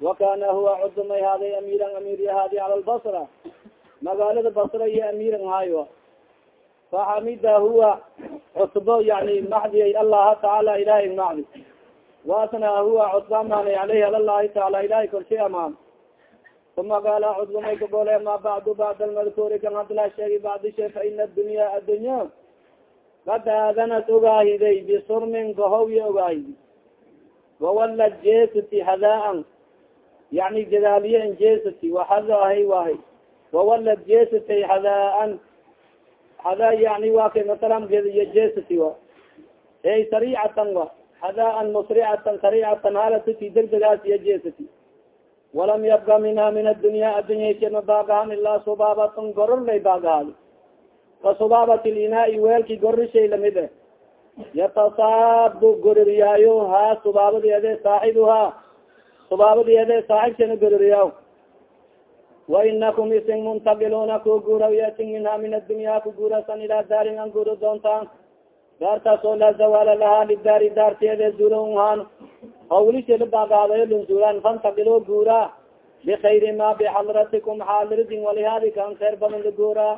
wakana huwa cudumay haaday amiiran amiir yahaadi cala lbasra magaalada basra iyo amiiran haayo faxamida huwa cutbo yani macdiyay allaha tacaala ilahay macdi wasna huwa cutba amaanay aleyhi alalahi taala ilahay korshay amaan uma gaala cudbumay kagole ma bacdu bacd almadkuuri kan hadla sheegi bacdi shay fa ina adunya addunya kad aadanat ogaahiday bisurmin gahowiya ogaahidi wawala jesati hadaan yani jadaaliye n jesati waxadahay wahay wawala jesatay hadaan hada yani wa kay masalan iyo jesati wa ey saricatan wa hadaan musricatan saricatan halatuti degdegaas iyo jesati walam yabqa minha min addunya addunyashema baagahan ilaa subaabatun goror lay baagahaadi ka subaabat linaai weelki la mid e yatasaabu goririyaayo ha subaabadiede saaxibuhaa subaabadiede saaxibshana goririyaaw wa inakum isin muntakiluuna ku guuraw yatin minha min addunya ku guurasan ilaa daarin an guuro doontaan daartaas oo laa zawaala lahaa lidaari daarteede zuulonhaan hawlisha la baagaadayo lunzuulaan fantakilo guuraa bikayri ma bixadratikum xaaliridin walihaadi kan khayr badan la guuraa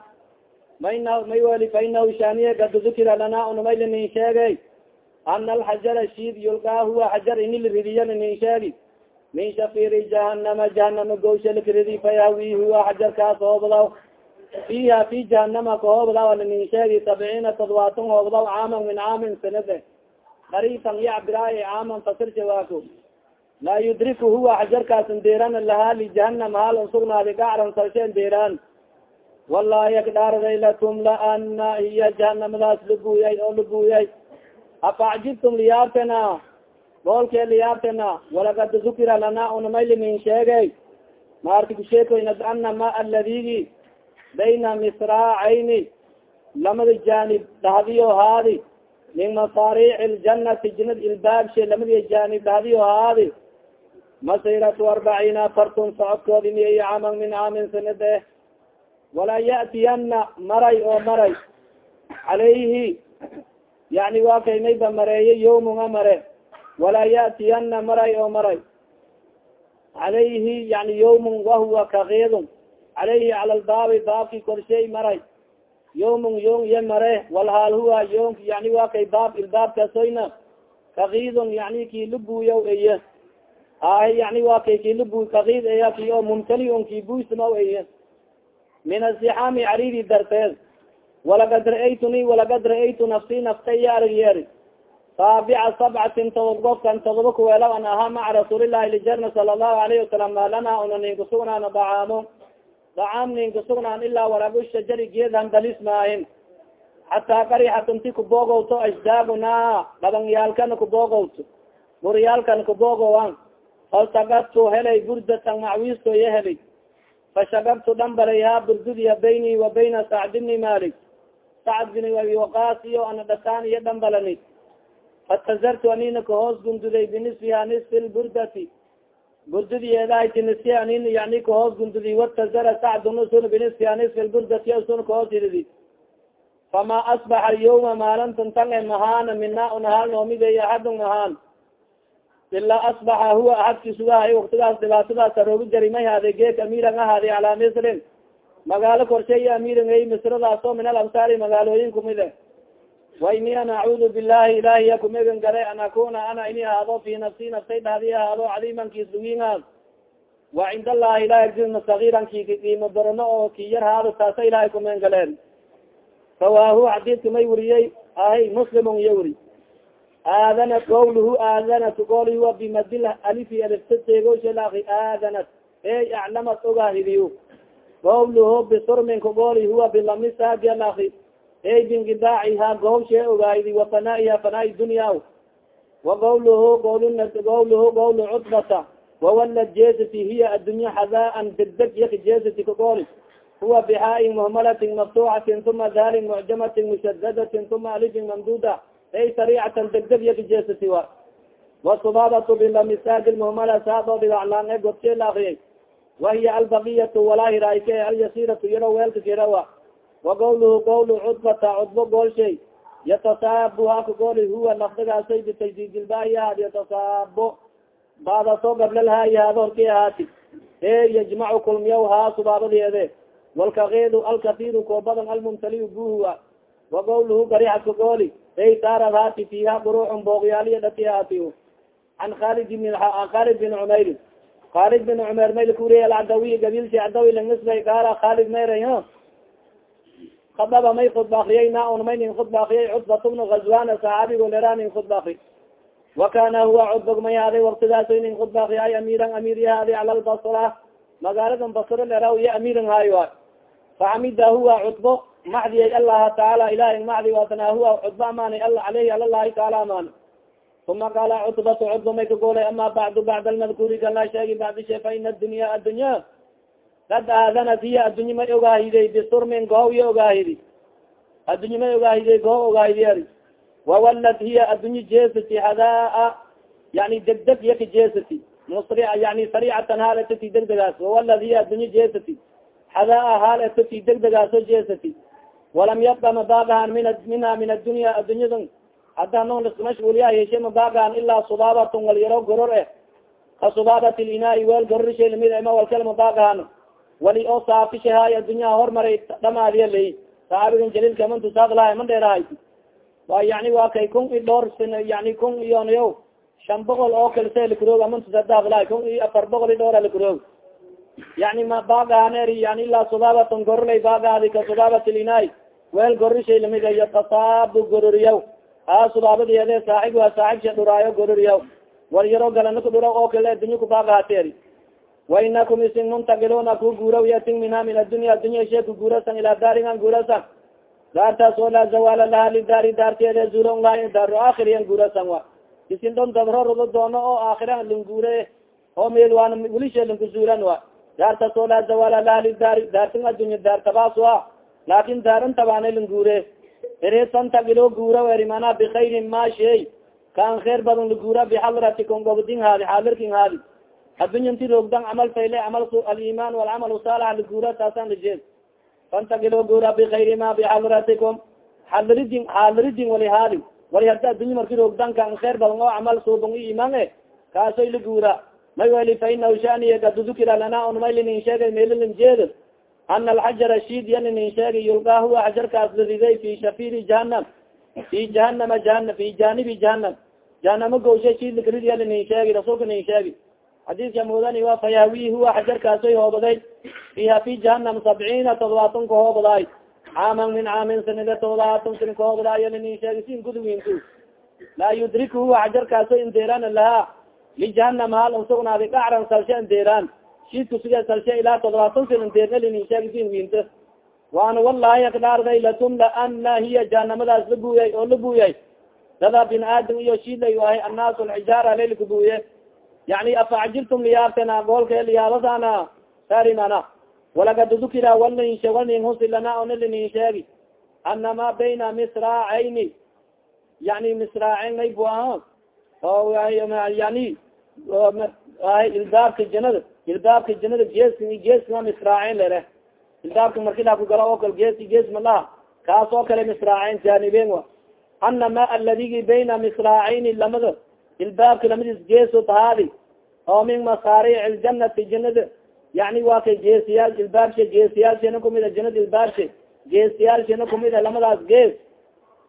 mayna may weli fainahu shaniye kad dukira lana unamay linin sheegay. Ana alxajara shiid yulgaa huwa xajar ini liridiya linin sheegi. Min shafiri jahanama jahanama gowsha lakiridi fayawi huwa xajarkaas hoobdaw fiha fi jahanama kahoobdaw linin sheegi sabciina toddobaatan hoobdaw caaman min caamin sanade. Darifan yacbiraaye caaman fasir jawaako laa yudriku huwa xajarkaas ndeeran lahaa lijahanam haal unsugnaadi gacran sarshe ndeeraan wallahi akdhaarday latumlaana hiya jahanamadaas laguuyay oo laguuyay afacjibtum liyaabtena boolkee liyaabtena walakad dukira lana unamalimin sheegay maarti kusheekoynad ana ma aladigi bayna misraacayni lamada janib dhahdiyo haadi. Min masaariic ljanati janad ilbaabshe lamadi janib dhahdiyo haadi. Masiratu arbaciina afartun socodkoodi miya caman min caamin sanade walaa ya'tiyana maray oo maray. Calayhi yani waa kay mayba mareeye yawmunga mare. Walaa ya'tiyana maray oo maray. Calayhi yani yawmun wahuwa kakiidun calayhi cala lbaabi baabki korshay maray. Yawmun yon ye mare walhaal huwa yon yani waa kay baab ilbaabkasoyna kakiidun yani ki labuuyaw eye ahe yani waa kay ki labu kakiid eya ki oo mumtali on ki buysmaw eye min azixaami caridi darteed walagad ra'aytuni walagad ra'aytu nafsi naftay ya arag yeeri saabica sabcatin todob gofkan todoba kuweelaw an ahaa maca rasuulillahi lijarna sala allahu alayhi wasalam maalana una ninka sugnaan dacaamo dacaam ninka sugnaan ilaa warabu shajari geedhan dalis maahin hataa qarixatunti kuboogowto ashdaabuna dhabangyaalkana kuboogowto buryaalkana kuboogowan faltakadtu helay burdatan macwiisto iyo helay fashagabtu dhambalayhaa burdudiya bayni wa bayna sacd bni malik sacd bin abi waqaas iyo ana dhataan iyo dhambalani fatazartu anina kahoos gunduday binisfiha nisfi lburdati burdudiyeedahati nisfi anin yani kahoos gundudi watazara sacdun usun binisfiha nisfi lburdati usun kahoos iridi fama asbaxa alyawma maalintan tan e mahaana mina unahaal noomidey axadun mahaan ilaa asbaxa huwa ahadki sugahay waktigaas dhibaatadaas aroogi jari may haade geek amiiran ahaadi calaa misrin magaalo korsheey amiiran ay misradaas min alamsaari magaalooyin kumide wa ini an acuudu billahi ilahiya kumegan gale an akuna ana ini ahaado fi nafsi naftay dhahdi ahaado cadiiman kiislugingaas wa cind allahi ilahi agdina sagiiran ki kiimo darano oo ki yar haado taasa ilahay kumen galeen rawaahu xadiidka may weriyey ahay muslimun iyo weri aadanat qawluhu aadanat gooli huwa bimadil alifi aliftateegoshalaki aadanat ey aclamat ogaahidiyo qawluhu bisurminka gooli huwa bilamisaadi alaki ey bingidaaciha gohawshee ogaahidi wa fanaa'iha fanaa'i dunya wa qawluhu qawluhu qawlu cutbata wawalad jesati hiya addunya xadaan degdeg yaki jesati ka gooli huwa bixaain muhmalatin maftuucatin uma daalin mucjamatin mushadadatin uma alifin mamduda ay saricatan degdeg yakajesati wa wasubabatu bilamisaad lmuhmala saadoo dhibaclaan e godkee la akriyay wahiya albaqiyatu walahiraayke alyasiratu yaro weelka kirawa wa qawluhu qawlu cudbata cudbo goolshay yatasaabu haka gooli huwa lafdigaasay bitajdidilbayaad yatasaabo bada soo gablelhaayi haada horki ahaati e yajmacu kulmiyaw haa subaabadeede walkakeedu alkatiru koo badan almumtaliu buhuwa wa gawluhu garixadka gooli ey saarad haati fiiha buruuxun boogyaaliya dhati haati an khalid bin khalid bin cumayr khalid bin cumayr mayl kuriy alcadawiy gabilsi cadawi langisbay gaala khalid mayray kadaba may khudba akriyay na un may nin khudba akriyay cutbat bnu gazwana saxaabigo lera nin khudba akri wa kana huwa cudbog may haaday waktigaaso nin khudba akriyay amiran amir yahaday cala lbasra magaaladan basro lera iyo amiran haayo faxamida huwa cudbo maxdiyay allaha tacaala ilahi maxdi waatana huwa cudbo amaanay ala aleyhi alalahi taala amaan uma qaala cutbatu cudbo may ka goolay ama bacdu bacd almadkuuri kala sheegi bacdi shay fa ina adunya addunya. Kad aadanat hiya addunye may ogaahiday bisurmin gohaw iya ogaahidi addunye may ogaahiday gohaw ogaahidi ari. Wawalad hiya addunye jeesati hadaa yani degdeg iya ka jeesati musri yani saricatan haal etati degdegaas hiya addunye jeesati hadaa haal degdegaaso jeesati walam yabqa mabagahan min minha min addunya addunyada hadda non lismashguuliya heshe mabagahan ilaa subaabatun wal yaro goror eh ka subaabat linaai weel gororishay la mid ma walkal mabagahan wali oo saafishahaay addunyaha hormaray dhamaadiya lay saxaabigan jaliilka man tusaadlahay man dheerahay wa yani waa kay kun i dhowr sin yani kun iyonayo shan boqol oo kalse likuroog aman tusadadlahay kun iyo afar boqol i dhowra likuroog yani ma baagahaneeri yani ilaa subaabatan gorolay baagaadi ka subaabat linaay weel gorishay la mid iyo tasaabu gororiyaw. Aa subaabadeede saaxib waa saaxibsha dhuraayo gororiyaw. War yaro galana ku dhura oo kale addunya kubaagahateeri wainakum isin muntakiluna ku guuraw yatin minha min addunya addunya she ku guurasan ilaa daaringan guurasan. Daartaas oo laa zawaala laha lidaari daarteede zuulon laha daaru aakhiriyan guurasan wa isin dhon dabro rudo doono oo aakhira languure oo meel waana welishe lanku zuulan wa daartaas oo laa zawaala laha lidaari daartin addunya daar tabaas wa laakin daaran tabaana languure eresantakilo guura eri mana bikayrin ma shay kaan kheer badan laguura bixadratikum gobdin haadi xaadirkin haadi addunya nti roogdan camal fayle camal aliman walcamal saalax lagura taasan lajeed fantagilo gura bikayri ma bixadratikum xaliridin xaaliridin wali haadi wali hadda addunya marki roogdan kan kheer badan oo camal suubang i iman e kaasoy lagura may wali fa inahu shaniye kadudukira lana on may linin sheegay meelilin jeed ana alxajara shid ya linin sheegay yulgaa huwa xajarkaas lariday fi shafiri jahanam fi jahanama jahana fi janibi jahanam jahanamo gowsha shid lakarid ya linin sheegi rasuulka nin sheegi xadiiska mudani wa fayawi huwa xajarkaasoy hoobaday fiha fi jahanam sabciina todobaatan ka hoobaday caaman min caamin sanida todobaatan sin ka hoobadayo linin sheegi sin gudwinku laa yudrik huwa xajarkaasoy indeeraan lahaa lijahanam hal usugnaaday dhacran salshe indeeraan shidku sige salshe ilaa todobaatan sin indeerna linin sheegi sin winta waana wallahi akdaarday latumla ana hiya jahanamadaas la buuyay oo la buuyay dada bin aadam iyo shidlay ahay annaas lxijaara laylka buuye yani afacjirtum liyaabtena goolka liyaabasana sari mana walagad dukira walninshe walnin husi lana ona linin sheegi ana ma bayna misraacayni yani misraaceyn may bu aha oo yani ilbaabka janada ilbaabka janada geeska geeska misraaceyn lere ilbaabka marki la kugala oo kale gees gees malaha kaas oo kale misraaceyn jaaniben wa. Ana ma aladigi bayna misraacayni lamada. Ilbaabka lamadis geeso tahaadi. Oo min masaaric ljanati janada yani waa kay geesiyaal ilbaabsha geesiyaalshana kumida janada ilbaabsha geesiyaalshana kumida lamadaas gees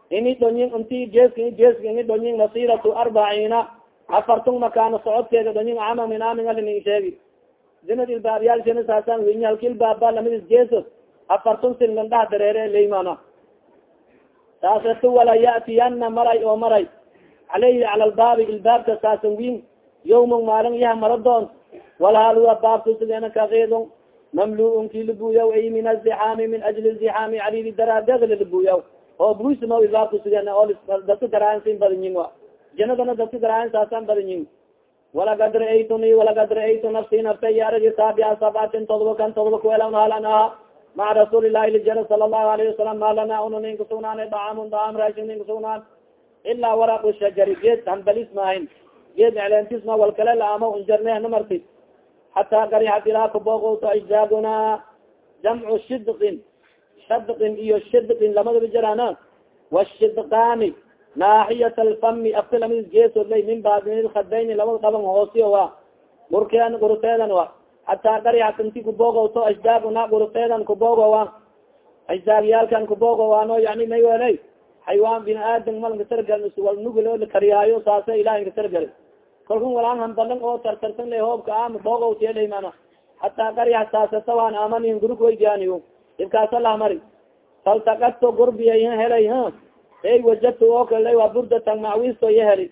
ini dhonyin inti geeska geeska ini dhonyin masiratu arbaciina. Afartun makaano socodkeeda dhonyin cama min amin alinin sheegi janad ilbaabyaalshana saasaan weyi halka ilbaabba lamadis geeso afartun sin landhaha dareere leymana saasetu wala yatiyana maray oo maray. Aleyhi cala lbaabi ilbaabka saasan win yawman maalin yaha mara doon walhaluwa baabkusigena kakiidon mamluun ki labuuyaw ay min azixaami min ajli zixaami calili daraadeedla labuuyaw oo buisma ilbaabkusigena oo dadka daraayansin badanyin a janadana dadka daraayan saasan badanyin walagad ra'aytuni walagad ra'aytu nafsi naftay aragi saabia sabcatin todoba kan todoba kuelan halan aha maca rasuuli ilahi lijara sala allahu alayhi wasalam maalana una nin kasugnaan dacaamun dacaam raashin nin kasugnaan ilaa waraq shajari geed hanbalis maahin geed eclentisma walkale laamo unjarnehna marti hataa garixat ilaa kabooqowto ajdaaduna jamcu shidqin shadqin iyo shidqin lamadaba jarana washidqaani naaxiyat alfami afka lamis geesood lay min baadin lkhadayni labada dhaban hoosiyo wa gurkean gurteedan wa hataa inti kuboogowto asdaaguna gurteedan kuboogowa asdaagyaalkan kuboogowaano yani may welay xaywaan bini aadam malnka targal wal nugul oo lakariyaayo saasa ilahi ka targal kalkun walaan hambalan oo tartarsan la hoobka ama boogowtiya mana hataa gariha saasasawaan amanin guruk waygaaniyo ibkaasa lahmari faltakato gurbiya helay ey wajadtu oo kale waa burdatan macwisto iya heli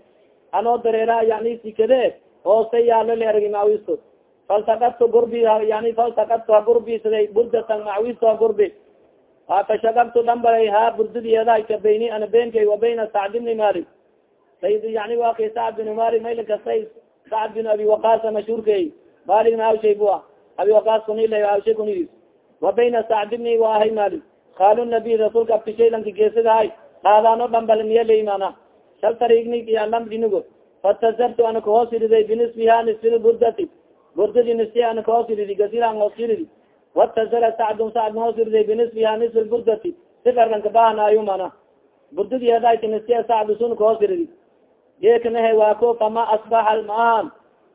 anoo dareera yani sikade hoose yaalo la ergi macwisto faltakato gurbi yani faltakato ha gurbisaday burdatan macwisto ha gurbi fashagabtu dhambalay ha burdadiyeeda bayni ana beenkay wa bayna sacd bni mali yani wa kay sacd bin mali mayla kastay sacd bin abi waqaasa mashhuurkay maligna awshay bua abi waqaas kunila awshay kunidis wa bayna sacd bni waahay mali khaalu nabiy rasuulka abtishay lanka geesadahay dhaadaano dhambalniyalay mana shal tarignilamdinigo fatazartu ana kahoos iriday binisbiha nisfi burdati. Burdadi nisfi ana kahoos iridi gasiran hoos iridi watazara sacdun sacd hoos iriday binisbiha nisfi burdati. Sikarkan kabahanaayo mana burdadi hadayti nisfi sacd sun kahoos iridi geekanahe waa ko fama asbaxa maahan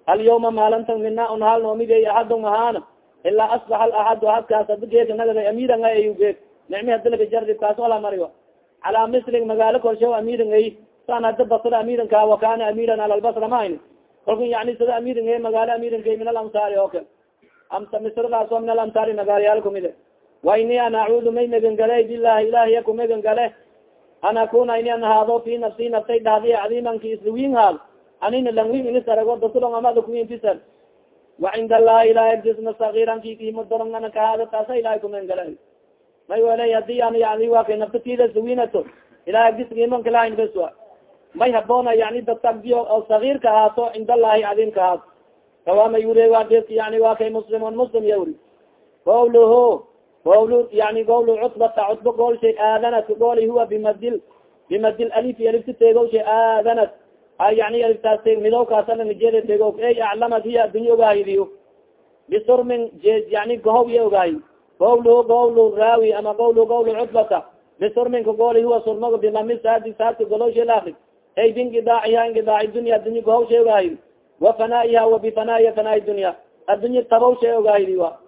alyawma maalinta mina un hal noomigay axadun ahaana ilaa asbaxa alaxadu ahadkaas ada geeka nagada amiiranga ayu geek. Nicmi hadilaka jardi kaas ala mariyo calaa misrig magaalo korsho amirin ay san hada basra amirinka wakana amiran alalbasra mahayn kolka yani sida amirin ay magaalo amirinka min alamsaari oo kale amsa misrdaasoo min alamsaari magaalayaal kumide wa ini an acuudu may megan gale bilahi ilahiya ku megan gale an akuna ini an haado fi nafsi naftay dhahdiya cadiimanki isliwin haal anina langwin inis arago dasulong amada kuwintisan wa cinda allahi ilahi disna sagiranki kimo dorongana kahaada taasa ilahay kumegan gale may welay haddii an yani wa kay naftatida sawinato ilahay agdisgimanka lahayn bes wa may haboona yani dadka oo sagiirka ahaato cind allahi cadiimka ahaato kawama yure wa deska yani wa kay muslimon muslim yawri gawluhu gawlu yani gawlu cutbata cutba gool shay aadanat gooli huwa bimadil bimadil alif alifta teegow shay aadanat yani aliftaas te midowkaasalajeeda teego ey aclamad hiya addunya ogaahidiyo bisurmin yani gohow iya ogaahi gawlu gawlu raawi ama gawlu gawlu cutbata bisurminka gooli huwa surmago bilami saadi saadka golowsha laafri ay binkidaaciha inkidaaci dunya addunya gohawsha ogaahidi wa fanaa'iha wa bifanaa'iha fanaa'i dunya addunya tabawsha ogaahidi wa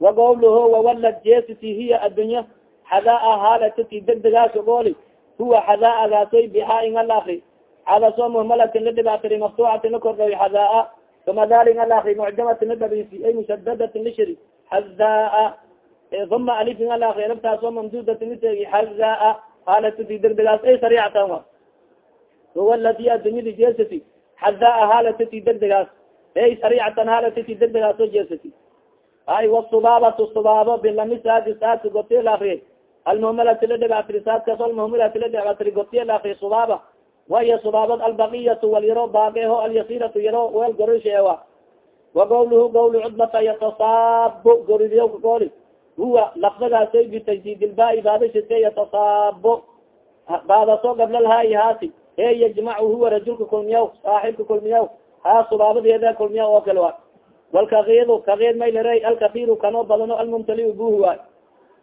wa gawluho wawalad jesiti hiya addunya xadaa haalatati degdegaasha gooli huwa xadaa'agaasoy bixaain alakri cadaso muhmalatin la dhibaatiri maftuucatin la kordhayo xadaa kama dalik alakri mucjamatin la dhabisi ay mushadadatin la shiri. Xadaa uma alifin alakri aliftaasoo mamdudatin laseegi xazaa haalatati degdegaas ay sariicatan wa wawaladi addunyadi jesiti xadaa haalatati degdegaas ey sariicatan haalatati degdegaasoo jesiti ay wasubaabatu subaabo bilami saadi saadka gotiya la akriye almuhmalati la dhibaatiri saadkaas almuhmalati la dhibaatiri gotiya la akriye subaaba. Waiyo subaabad albaqiyatu wal yaro baageho alyasiratu yaro weel gorisheewa wa gawluhu gawlu cudbata yatasaabo goridiyowka gooli huwa lafdagaasay bitajdiidilbaai baadashise yatasaabo baadaso gablalahaai haasi. E yajmacu huwa rajulka kulmiyaw saaxibka kulmiyaw haa subaabadeeda kulmiya oo kale wa walkakiidu kakiid maylare alkafiru kanoo badano almumtali buhi waay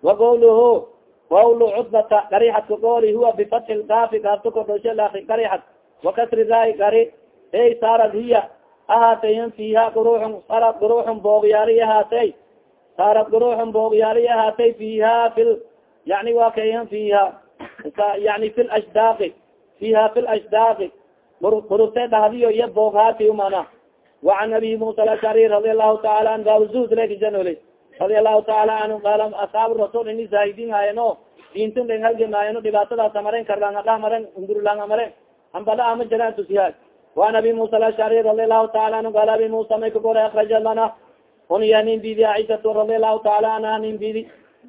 wa gawluhu gawlu cudbata garixadka gooli huwa bifatxi lkaafi gaafto kordhoshe laaki garixad wakasri raay gari ey saarad hiya ahaatayn fiiha guruxun sarad guruxun boogyaali ahaatay saarat guruxun boogyaali ahaatay fiha fil yani wa kayan fiha yani fi lashdaaqi fiha fi lashdaaqi gurufte dhahdiyo iyo booghaati mana waan abi musa alashcari radia lahu taala an baabzuhdrakijanoli radi lahu taala anhu qaala asaabu rasul ini zaahidin hayano diintin dan halgamaayano dhibaatadaasa maren karlangada maren undurlanga maren ambada ama jiraan tusihaad waan abi musa alashcari radia lahu taala anhu qaala abi musa may kagora lana unya ninbidi aishatu radi allahu taala anha ninbidi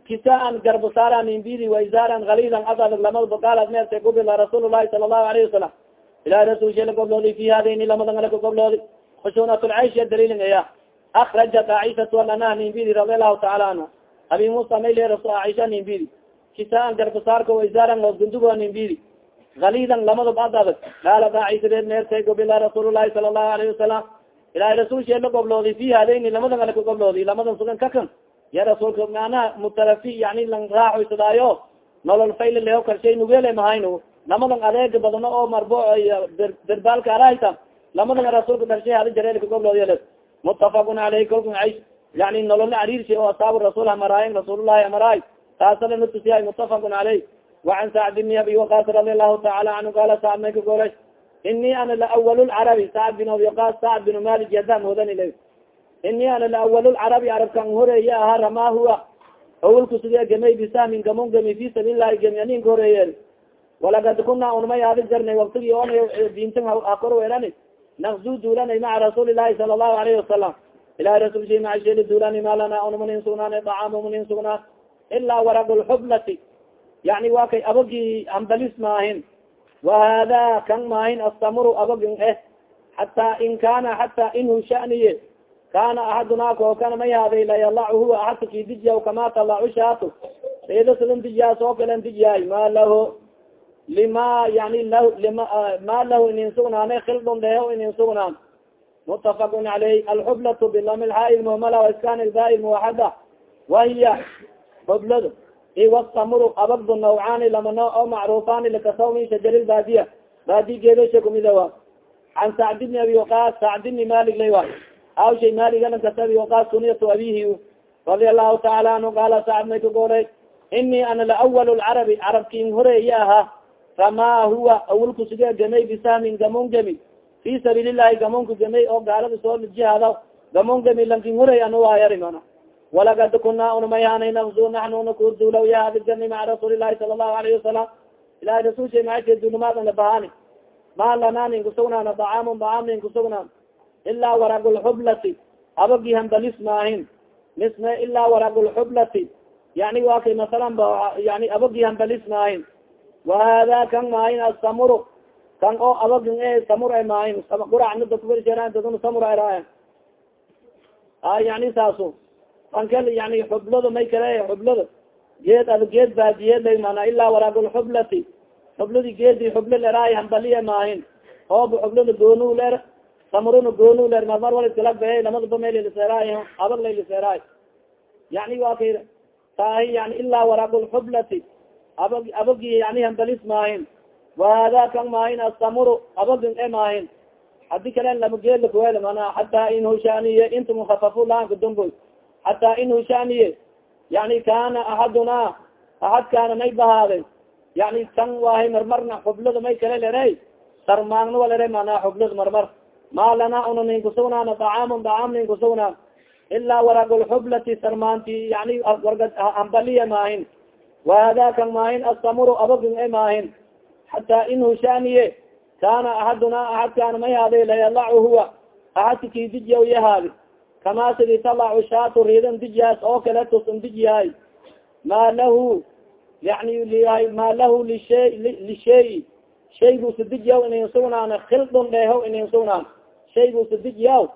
kisaan garbusara ninbidi waisaaran kalilan adag lamad bakaala meerte gubila rasuul lahi sala allahu alayhi wasalam ilahi rasul shela gobloodi fi hadayni lamadangalaka gobloodi. Khushuunat lcaisha dalilin aya akrajat aishatu ananah ninbidi radi allahu taala anha abi musa mayle aisha ninbidi kisaan garbusaarka waisaaran osgundugo ninbidi kalilan lamadob ad adag qaalat aisha deed meerte gubila rasuul lahi sala allahu alayhi wasalam ilahi rasul sheela gobloodi fi hadayni lamadan alaka gobloodi lamadan sugan kakan ya rasuulka manaha mutarafi yani lang raaxoysadaayo nolol fayl leo karshay nugele mahayno lamadan adeega badno oo marbo derbaalka arahta lamadan rasuulka darshay hadi jareelka gobloodyale mutafaqun aleyh kolkan aish yani nolola ariirsha oo asaabu rasuul hamaraayen rasuulullahi amaraay. Taasala natusiyahay mutafaqun aleyh wacan sacd bni abi waqas radi allahu taala canhu qaala sacd may ka goolay ini ana laawal lcarabi sacd bin abi waqas sacd bin malik yadam hodanila ini ana laawal lcarabi carabkan horeeye ahaa ramaa huwa awalku sidee gamay bisahmin gamon gami fi sabiil lahi gami aninka horeeye walakad kuna unmay aadi jarnay waktigi on diintan hakor weelani nakzu duulanay maca rasuuli lahi sala allahu alayhi wasalam ilahi rasul shay macasheli duulani ma lana unmanin sugnaan dacaamu manin sugnaan ilaa waraq lxublati yani waa kay abogii hambalis maahin wahada kan maahin astamuru abogin eh hataa in kana hataa inhu shaniye kana axadunaa koo kana may haaday layalacu huwa axadka ki dijiya kama talacu shaato sayda sidan dijiyaas oo kalen dijiyaay ma lahu lima yani lah lima ma lahu inin sugnaane khildon dheeho inin sugnaan mutafaqun caleyh alxublatu bilami lxaa lmuhmala waiskan ilba lmuwaxada wahiya xubladu iwasamuru abagdu nawcaani lama noo oo macruufaani lakasaw min shajar baadiya baadi geedosha kumidawa can sacd bni abi waqas sacd bni malik lay wa aw shay maaligalankas abi waqas kuniyatu abihi radia allahu taala anhu qaala sacd may ka goolay ini ana laawal lcarabi carabkin horeeye ahaa ramaa huwa awalku sige gamay bisahmin gamon gami fi sabiil llahi gamonka gamay oo gaalada soo jihaada gamon gami lankin horey anu waayari mana walakad kunaa unmayhanay nafzu naxnu nakuduulaw ya adigani maca rasuuli lahi sala allahu alayhi wasalam ilahi rasulsha maashe duulimaadana bahani ma lanaa nin kusugnaana dacaamun dacaam nin kusugnaan ilaa warag lxublati abagi hambalis maahin misme ilaa warag lxublati yani waa kay masalan yani abagi hambalis maahin wahada kan maahin asamuru kan oo abagin e samur maahin quracna dadkufarjeeran samur eraayan a yani saaso ankel yani xublada may kale xublada geed ad geed baadiyeed lay mana ilaa waraagulxublati xubladi geedi xubla leraay hambaliya maahin. Ooba xublada goonu ler samruna goonu ler marmar wal iskala be lamadaba may laliseeraay abag layliseeraay yani waa kay taahi yani ilaa waraagulxublati abag abagi yani hambalis maahin. Wahada kan maahin asamuru abagin e maahin. Hadi kale lama geed lakuwel mana hataa in hushaniye inta mukafafu laanka dumboy hataa in hushaniye yani kana axaduna axad kaana may bahaaday yani tan waahay marmarna xublada may kale lere sarmaagna wa lere mana xublada marmar ma lana una nin kusugnaana dacaamun dacaam nin kusugnaan ilaa waragulxublati sarmaanti yani ambaliya maahin wahada kan maahin asamuru abagin e maahin hataa in hushaniye kana axaduna axad kaana may haaday layalacu huwa axadka ki dijiya yahaadi kama sidi talacu shaatu riidan dijiyaas oo kale tusan dijiyahay ma lahu yani ma lahu lisha lishay shaygusa dijiyaw inin sugnaan khildon dheeho inin sugnaan shaygusa dijiyaw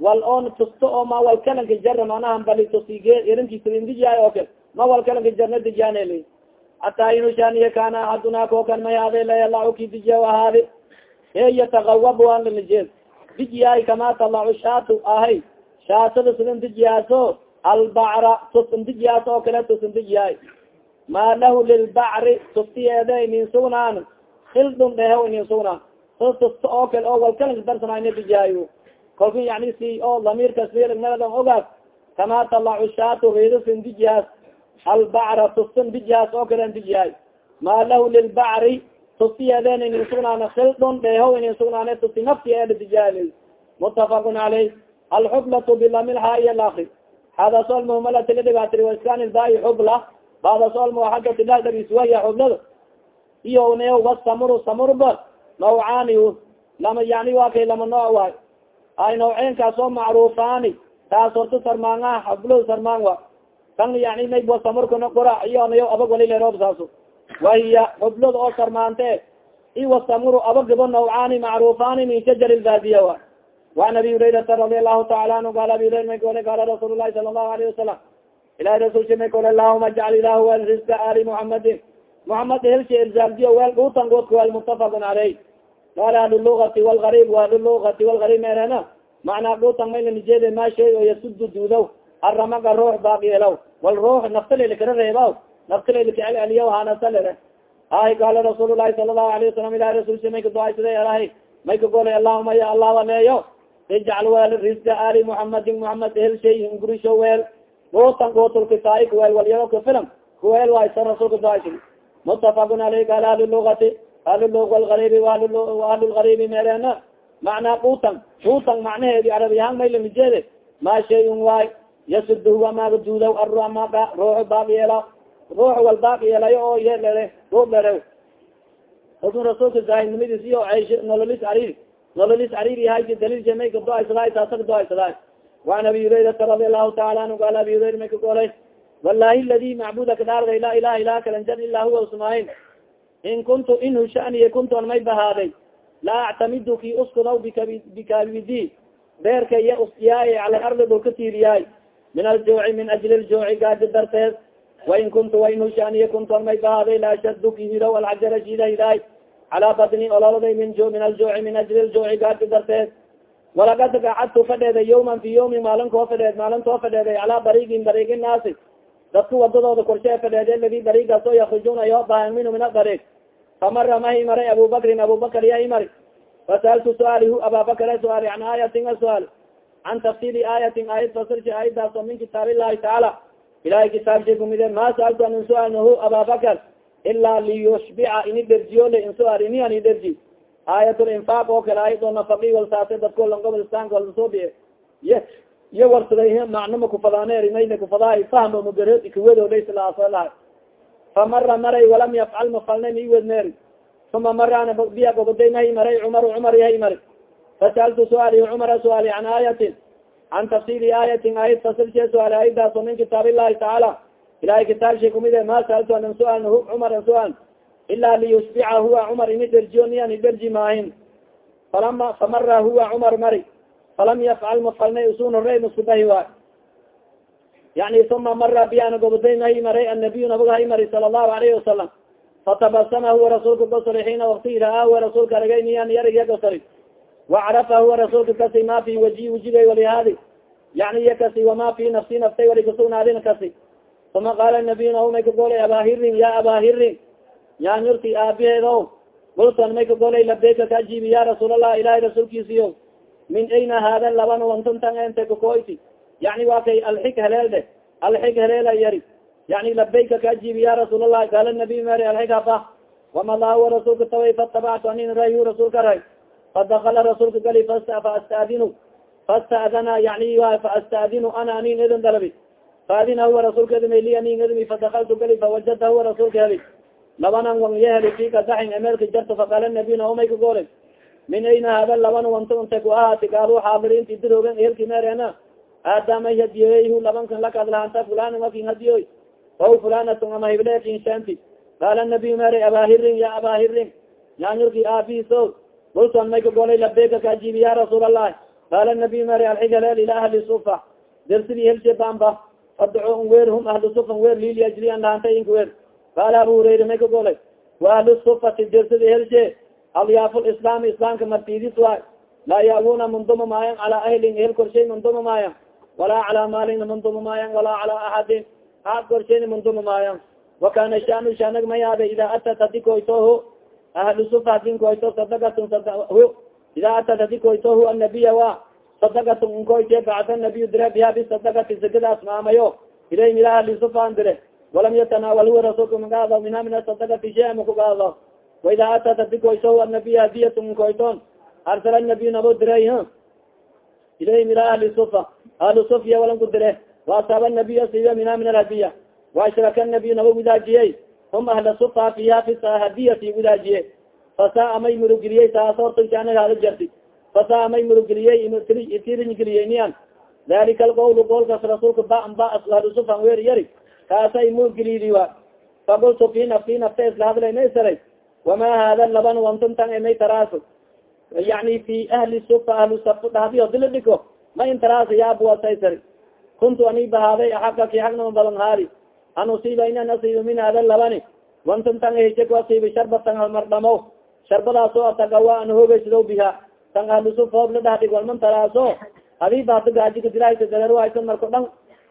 wal oon tusto oo ma wal kalanka jara manaha bali tusige irinkiisa dijiyahay oo kale ma wal kalanka jarna dijiyaanel hataa inushaniye kana axaduna kookan may haade layalacu ki dijiyaw ahaadi e yatagawab an lalijeed dijiyahay kama talacu shaatu ahay shaatada sidan dijiyaaso albacra tusan dijiyaas oo kale tusan dijiyaay ma lahu lilbacri tustiyeede inin sugnaan. Khildun dheeho inin sugnaan. Tus tusta oo kale oo walkalanka darsanayna dijiyaayo kolka yani si oo lamiirkas nagadan ogaas kama talacu shaatu riidasin dijiyaas albacra tusan dijiyaas oo kale dijiyaay ma lahu lilbacri tustiyeeden inin sugnaan. Khildun dheeho inin sugnaane tusi nafti eeda dijiyaay mutafaqun caleyh alxublatu bilamilha iyo laakri hada sol muhmalati ladhigaatiri waskan ilbai xubla bada sol muaxadati ladhagiswaya xublada iyo ne wasamuru samurba nawcaani lama yani waa kay lama nooc waay ay nawceenkaas oo macruufaani taas horta sarmaangaha xublada sarmaan wa kan yani mayba samurkana qura iyo nayo abag walileroob saaso wahiya xublada oo sarmaante i wasamuru abagaba nawcaani macruufaani min shajar lbaadiya wa وan abi hurayrata radi alahu taala anhu qal abi hurayra may kole qala rasuul lahi sala lahu alayhi wasalam ilahi rasulsi may kole allahuma ajcal ilahu wel riska ali muhamadin muhamad helsi irsaagdiyo wel dutan godka wel mutafaqun caleyh qala ahllugati wlgarib wallugati wlgarib merena macnaa dutan maylanijede mashay o yasudu duudow aramaga ruux baagielaw wal ruux naftalaylikara reebaw naftalaylikaceliyo hanasalere ay qala rasuul lahi sala lahu alayh wasalam ilahi rasulsi may kadoaysada alahi may kagole allahuma ya allah aleeyo ijcal weel risga ali muhamadin muhamad ehelshay ngurisho weel gootan gootulkisaai kuweel walyao kafilan kuweel waysa rasulka duaysad mutafakun aleyh qaala ahlu lugati ahlu lug algaribi ahlu lgaribi meerena macnaa kutan kutan macnaheedi arabiyahaan maylamijeede ma shayun waay yasuduhu amaaga duudaw aru ama ruuxu baaq yeela ruux wal baaq yeelayo oo ruux lere asun rasuulka zaahidnimadiis iyo aysh nololis arir nololis ariri haysi dalilsa may ka do-aysadaay taasa ka do-aysadaay waan abi hurayrata radi allahu taala anhu qaala abi hurayra may ka golay wallahi ladi macbuda kadhaarday laa ilaha ilaha kalanjan ilaa huwa usmaahin in kuntu inhu shaniye kuntu an may bahaaday la actamidu ki uskudaw bikabidi beerka iya usyaay cala ardi dhulka tiiriyaay min aljuuci min ajli ljuuci gaajo darteed. Wain kuntu wainhu shaniye kuntu an may bahaaday la ashadu ki hirow alxajara shida hidaay calaa badni ololaday min min aljuuci min ajli ljuuci gaajo darteed walagad gacadtu fadheeday yawman fi yawmin maalin koo fadheed maalin too fadheeday calaa bariigin bariigi naasi dadka wadadooda korshee fadheede ladi bariigaas oo yakrijuna yo baahan minhu min abariig famara mahi maray abubakrin abubakar yahi mari fasaltu suaalihu ababakar suaali an aayatin a suaal can tafsiri aayatin aayad fasirsi aayadaas oo min kitaab illahi tacaala ilahay kitaabshay kumide ma saaltu an in suaalnahu ababakar ilaa liyushbica ini derjiyole in suaal ini an derji aayatlinfaaq oo kale aayad oo nafaqi wal saase dadko langobolistanka walsoobi y iyo warsaday macnama kufadaaneerimayna kufadaay fahmo mugarod ikawedoodayslaasolahay famara maray walam yafcal mafalna miwedneeri uma marana biya goboday mahay maray cumar cumar yahay mari fasaltu suaali cumara suaali can aayatin can tafsiri aayatin aayad fasirshee suaali aayadaas oo min kitaab illahi tacaala ilahay kitaabshay kumide ma saaltu anan suaalna cumar an suaal ila liyusbica huwa cumar ini derjiyo niyan derji maahin falama famara huwa cumar mari falam yafcal mafalnay usun horey muskubahi waay yani uma mara biana goboday mahay maray annabiyu nabiga hay mari sala allahu alayhi wasalam fatabasama huwa rasuulka gosori xiina wakti raa huwa rasuulka aragay niyan yarigya gosori wacrafa huwa rasuulka kasi ma fi waji wajigay walihaadi yani iya kasi wama fi nafsi naftay wali uma qaala nabiyu nahu may kagolay abahirin ya abahirin yaanyurti aabiheedo gultan may kagolay labeyka ka ajiibi ya rasuulallah ilahay rasuulkiisiyo min ayna hada laban wantuntan ente kakoyti yani wa kay alxig heleel de alxig heleela yari yani labayka ka ajiibi ya rasuul allahi qaala nabiy mari alxig haba wamadawa rasuulka taway fatabactu anin rayu rasuulka ray fadakala rasuulka gali faastadinu faastadana yani faastadinu ana anin idin dalabi faadina huwa anin idimi fadakaltu gali fawajada huwa rasuulka heli labanan wan ya heli fi kadaxin emeelka jarto faqaala nabiy naumay ka goole min ayna hada laban wanta unta ku ahaati gaalo xaadiriinti diroogen ehelki meerena aadamay hadiyoyhu labankan lakadlahanta fulan akin hadiyoy aw fulanatun ama hiblekin shanti qaala nabiy mere abahirin ya abahirin yaanyurki aabiso ulton may ka golay labeka ka ajiibi ya rasuul allahi qaala nabiy mere alxig haleel ila ahli sufa dersidi helshe bamba fadco n weer hum ahlu sufa weer lili ajri an lahanta ink weer qaala abu hurayra may ka golay wa ahlu sufati dersidi helshe alyaafu lislaami islaamka martidis waay laa yaabuna manduma maayan calaa ahlin ehel korshay manduma maayan walaa calaa maalin manduma maayan walaa calaa axadin aad korshayna manduma maayan wakana shanu shanag mayaada idaa atat hadi koytohu ahlu sufa hadin koyto sadakatun idaa atat hadi koytohu annabiya wa sadakatun unkoyte bacda nabiyu dire biha bisadakati sakadaas maamayo ilayn ila ahli sufa an dire walam yatanaawal huwa rasuulka magaado minha min asadakati shay ma kugaado waida atat hadi koytohu annabiy hadiyatun unkoyton arsala nabiy nabo diray ilayhim ila ahli sufa ahlu sufya walan ku dire waasaaba nabiy siba minha min alhadiya waashraka nabiy nabo widaajiyey hum ahla sufa fiha fi hadiyati widaajiye fasaa may murugeliyey taasortaanagaada jarti fasaa may murugeliyey itiringeliyey niyan dalika alqawl qoolkaas rasuulka ban ba ahlu sufan wer yari kaasay murgelidi wa faqultu fi nafsi nafta isla hadlay may saray wama hada laban wantuntan emay taraaso yani fi ahli sufa ahlu saf dhahdiyo dila dhiko ma intaraasa yaabuwasaysari kuntu ani bahaaday axaka ki xagnama badan haadi an usiiba inan asiiba min hada labani wantuntan hejek asiiba sharbatan halmardhamo sharbadaasoo atagawa an hoogaysido biha tan ahlu suf hoob la dhahdhig walman taraaso hadiiba hada gaajikadilahaysa dareerwaysan marko dhan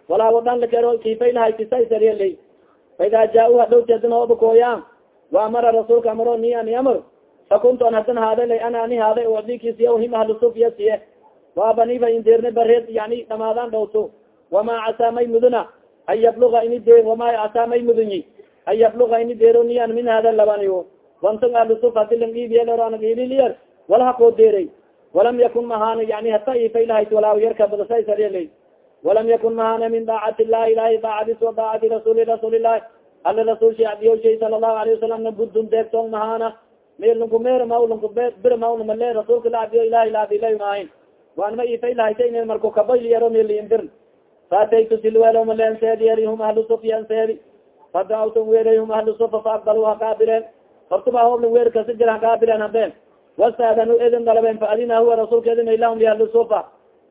walaago dhan lakero kifaylahaysisaysariyaley faida jaa hadhowti hadin hooba kooyaan waamara rasuulka amaro ni. Ani amar. Fakuntu an haaday la ana ani haaday odikisiya him ahlusufiya siye waabaniba indeerne bareed yani dhamaadaan dhowto wamaa casaa may muduna. An yabluga ini deer wamaa casaa may mudunyi. An yabluga ini deero ni an min hada labaniyo wantong ahlusuf hadi lang iibiyelorana ililiyar wala hakoo deeray. Walam yakun mahana yani hata ifaylahays walaa yarka badasasariyaley walam yakun mahana min daacati illahi ilahi daacadis wa daacati rasuli rasuulillahi ala rasul shadiyoshey sala allahu alayhi wasalam na budun deegtong mahana melnkumer ma bir mawnamale rasuulka laadiyo ilahi laadilay maahin waan ma ifaylahaysayne marko kabaylyaro meliinbir faataytu silwelo malen seediyeri hum ahlu sufyan seedi. Fadacawtum weeray hum ahlu sufa faaqbalu hakaabileen hortuba hooblan weer kasi jir hakaabileen habeen wastaadanu edin dalabeen faadina huwa rasuulka edin ilahum liahli sufa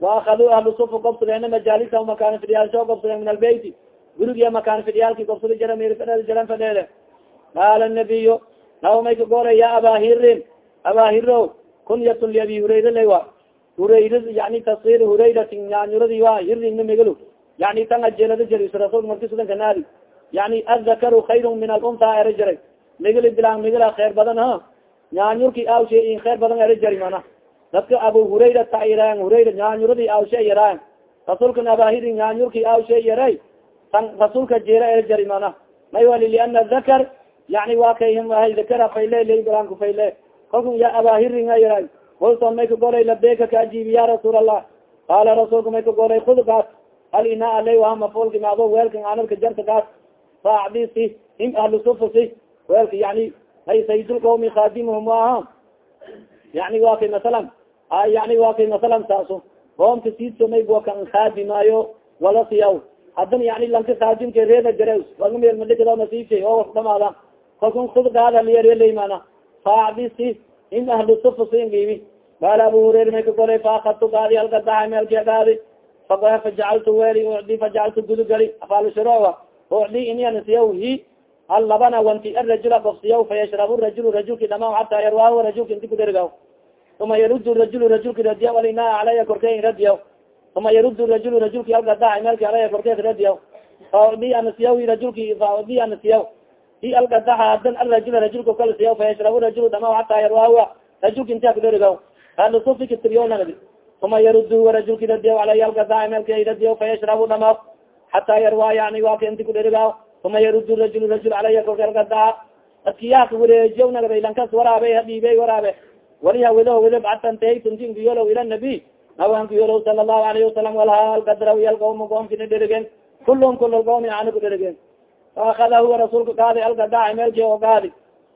waakaduu ahlu sufa gobsadeena majaalisa makaan fidiyaalsho gobsadeen min albeyti gurigiya makaan fidiyaalki gobsada jara meel fadheed jaran fadheede qaala nabiyo naw may ka goora ya abaa hirin abaa hiro kunyatun liabi hurayra lay wa hurayra yani tasir hurayratin yaanyuradi wa hirina megalo yani tan ajeelada jari rasul marki sudan kanaadi yani azakaru khayru min alunta era jaray migli bilaan migla kheer badan ha nyaanyurki awshe in kheer badan era jari dadka abu hurayra tairaan hurayra nyaanyuradi awshe yaraan. Rasuulka abahiri nyaanyurki awshe yaray. Tan rasuulka jeera era jari mana may wali liana dakar yani wa kay dakara fayle lay bilaan kufayle kalku ya abahiringa yaray. Kulton may ka golay labeka ka ajiibi ya rasuul allah qaala rasuulka may ka golay kud kaas. Hal ina alay waa mafulki maado weelkan anadka jarta kaas. Faacdisi him ahlu sufusi weelka yani hay saydulqawmi khadimuhum waaha yani wa kay masalan yani wa kay masalan saaso qoomka siidso may bua kan khadimaayo wala siyaw haddana yani lanka khaadimka reeda jare waga meel madhikado nasiibshay oo was dhamaada kalkun kud gaada liyarelaymana faacdisi in ahlu sufusingibi qaala abu hurayra may ka golay faakadtu gaadi algadaha meelkia gaadi fa fajacaltu weli ucdi fajacaltu gudugali afaalushirooga ucdi inianasiyaw hi hal labana wanti arajula kofsiyaw fayashrabu rajul rajulki dhama xataa yarwaahu rajulka inti kudergaw uma yarudu rajul rajulki radiya walinaa calaya korkey radiyaw uma yarudu rajul rajulki algadaha meelki alaya korkeed radiyaw fa ucdi anasiyaw rajulki fa ucdi anasiyaw i algadaha adan arajul rajulka kala siyaw fayashrabu rajul dhama xataa yarwaahu rajulka intia kudergaw halusufiki uma yarudu rajulki radiyaw calaya algadaha meelki radiyaw fayashrabu dhama xataa yarwaa yani waa ka inti kudergaw uma yarud rajul rajul alaya kolkalgadaa adkiyaaka wareejiya nagday lankas waraabe hadhiibey waraabe wali hawadaho wada bactantehaytuntingiyolow ila nabi nawankiyolow sala allahu alayhi wasalam walhaal gadraw yalqawma goomkina dherigen kulum kula goomi aana ku dherigen faakada huwa rasuulka gaadi oo gaadi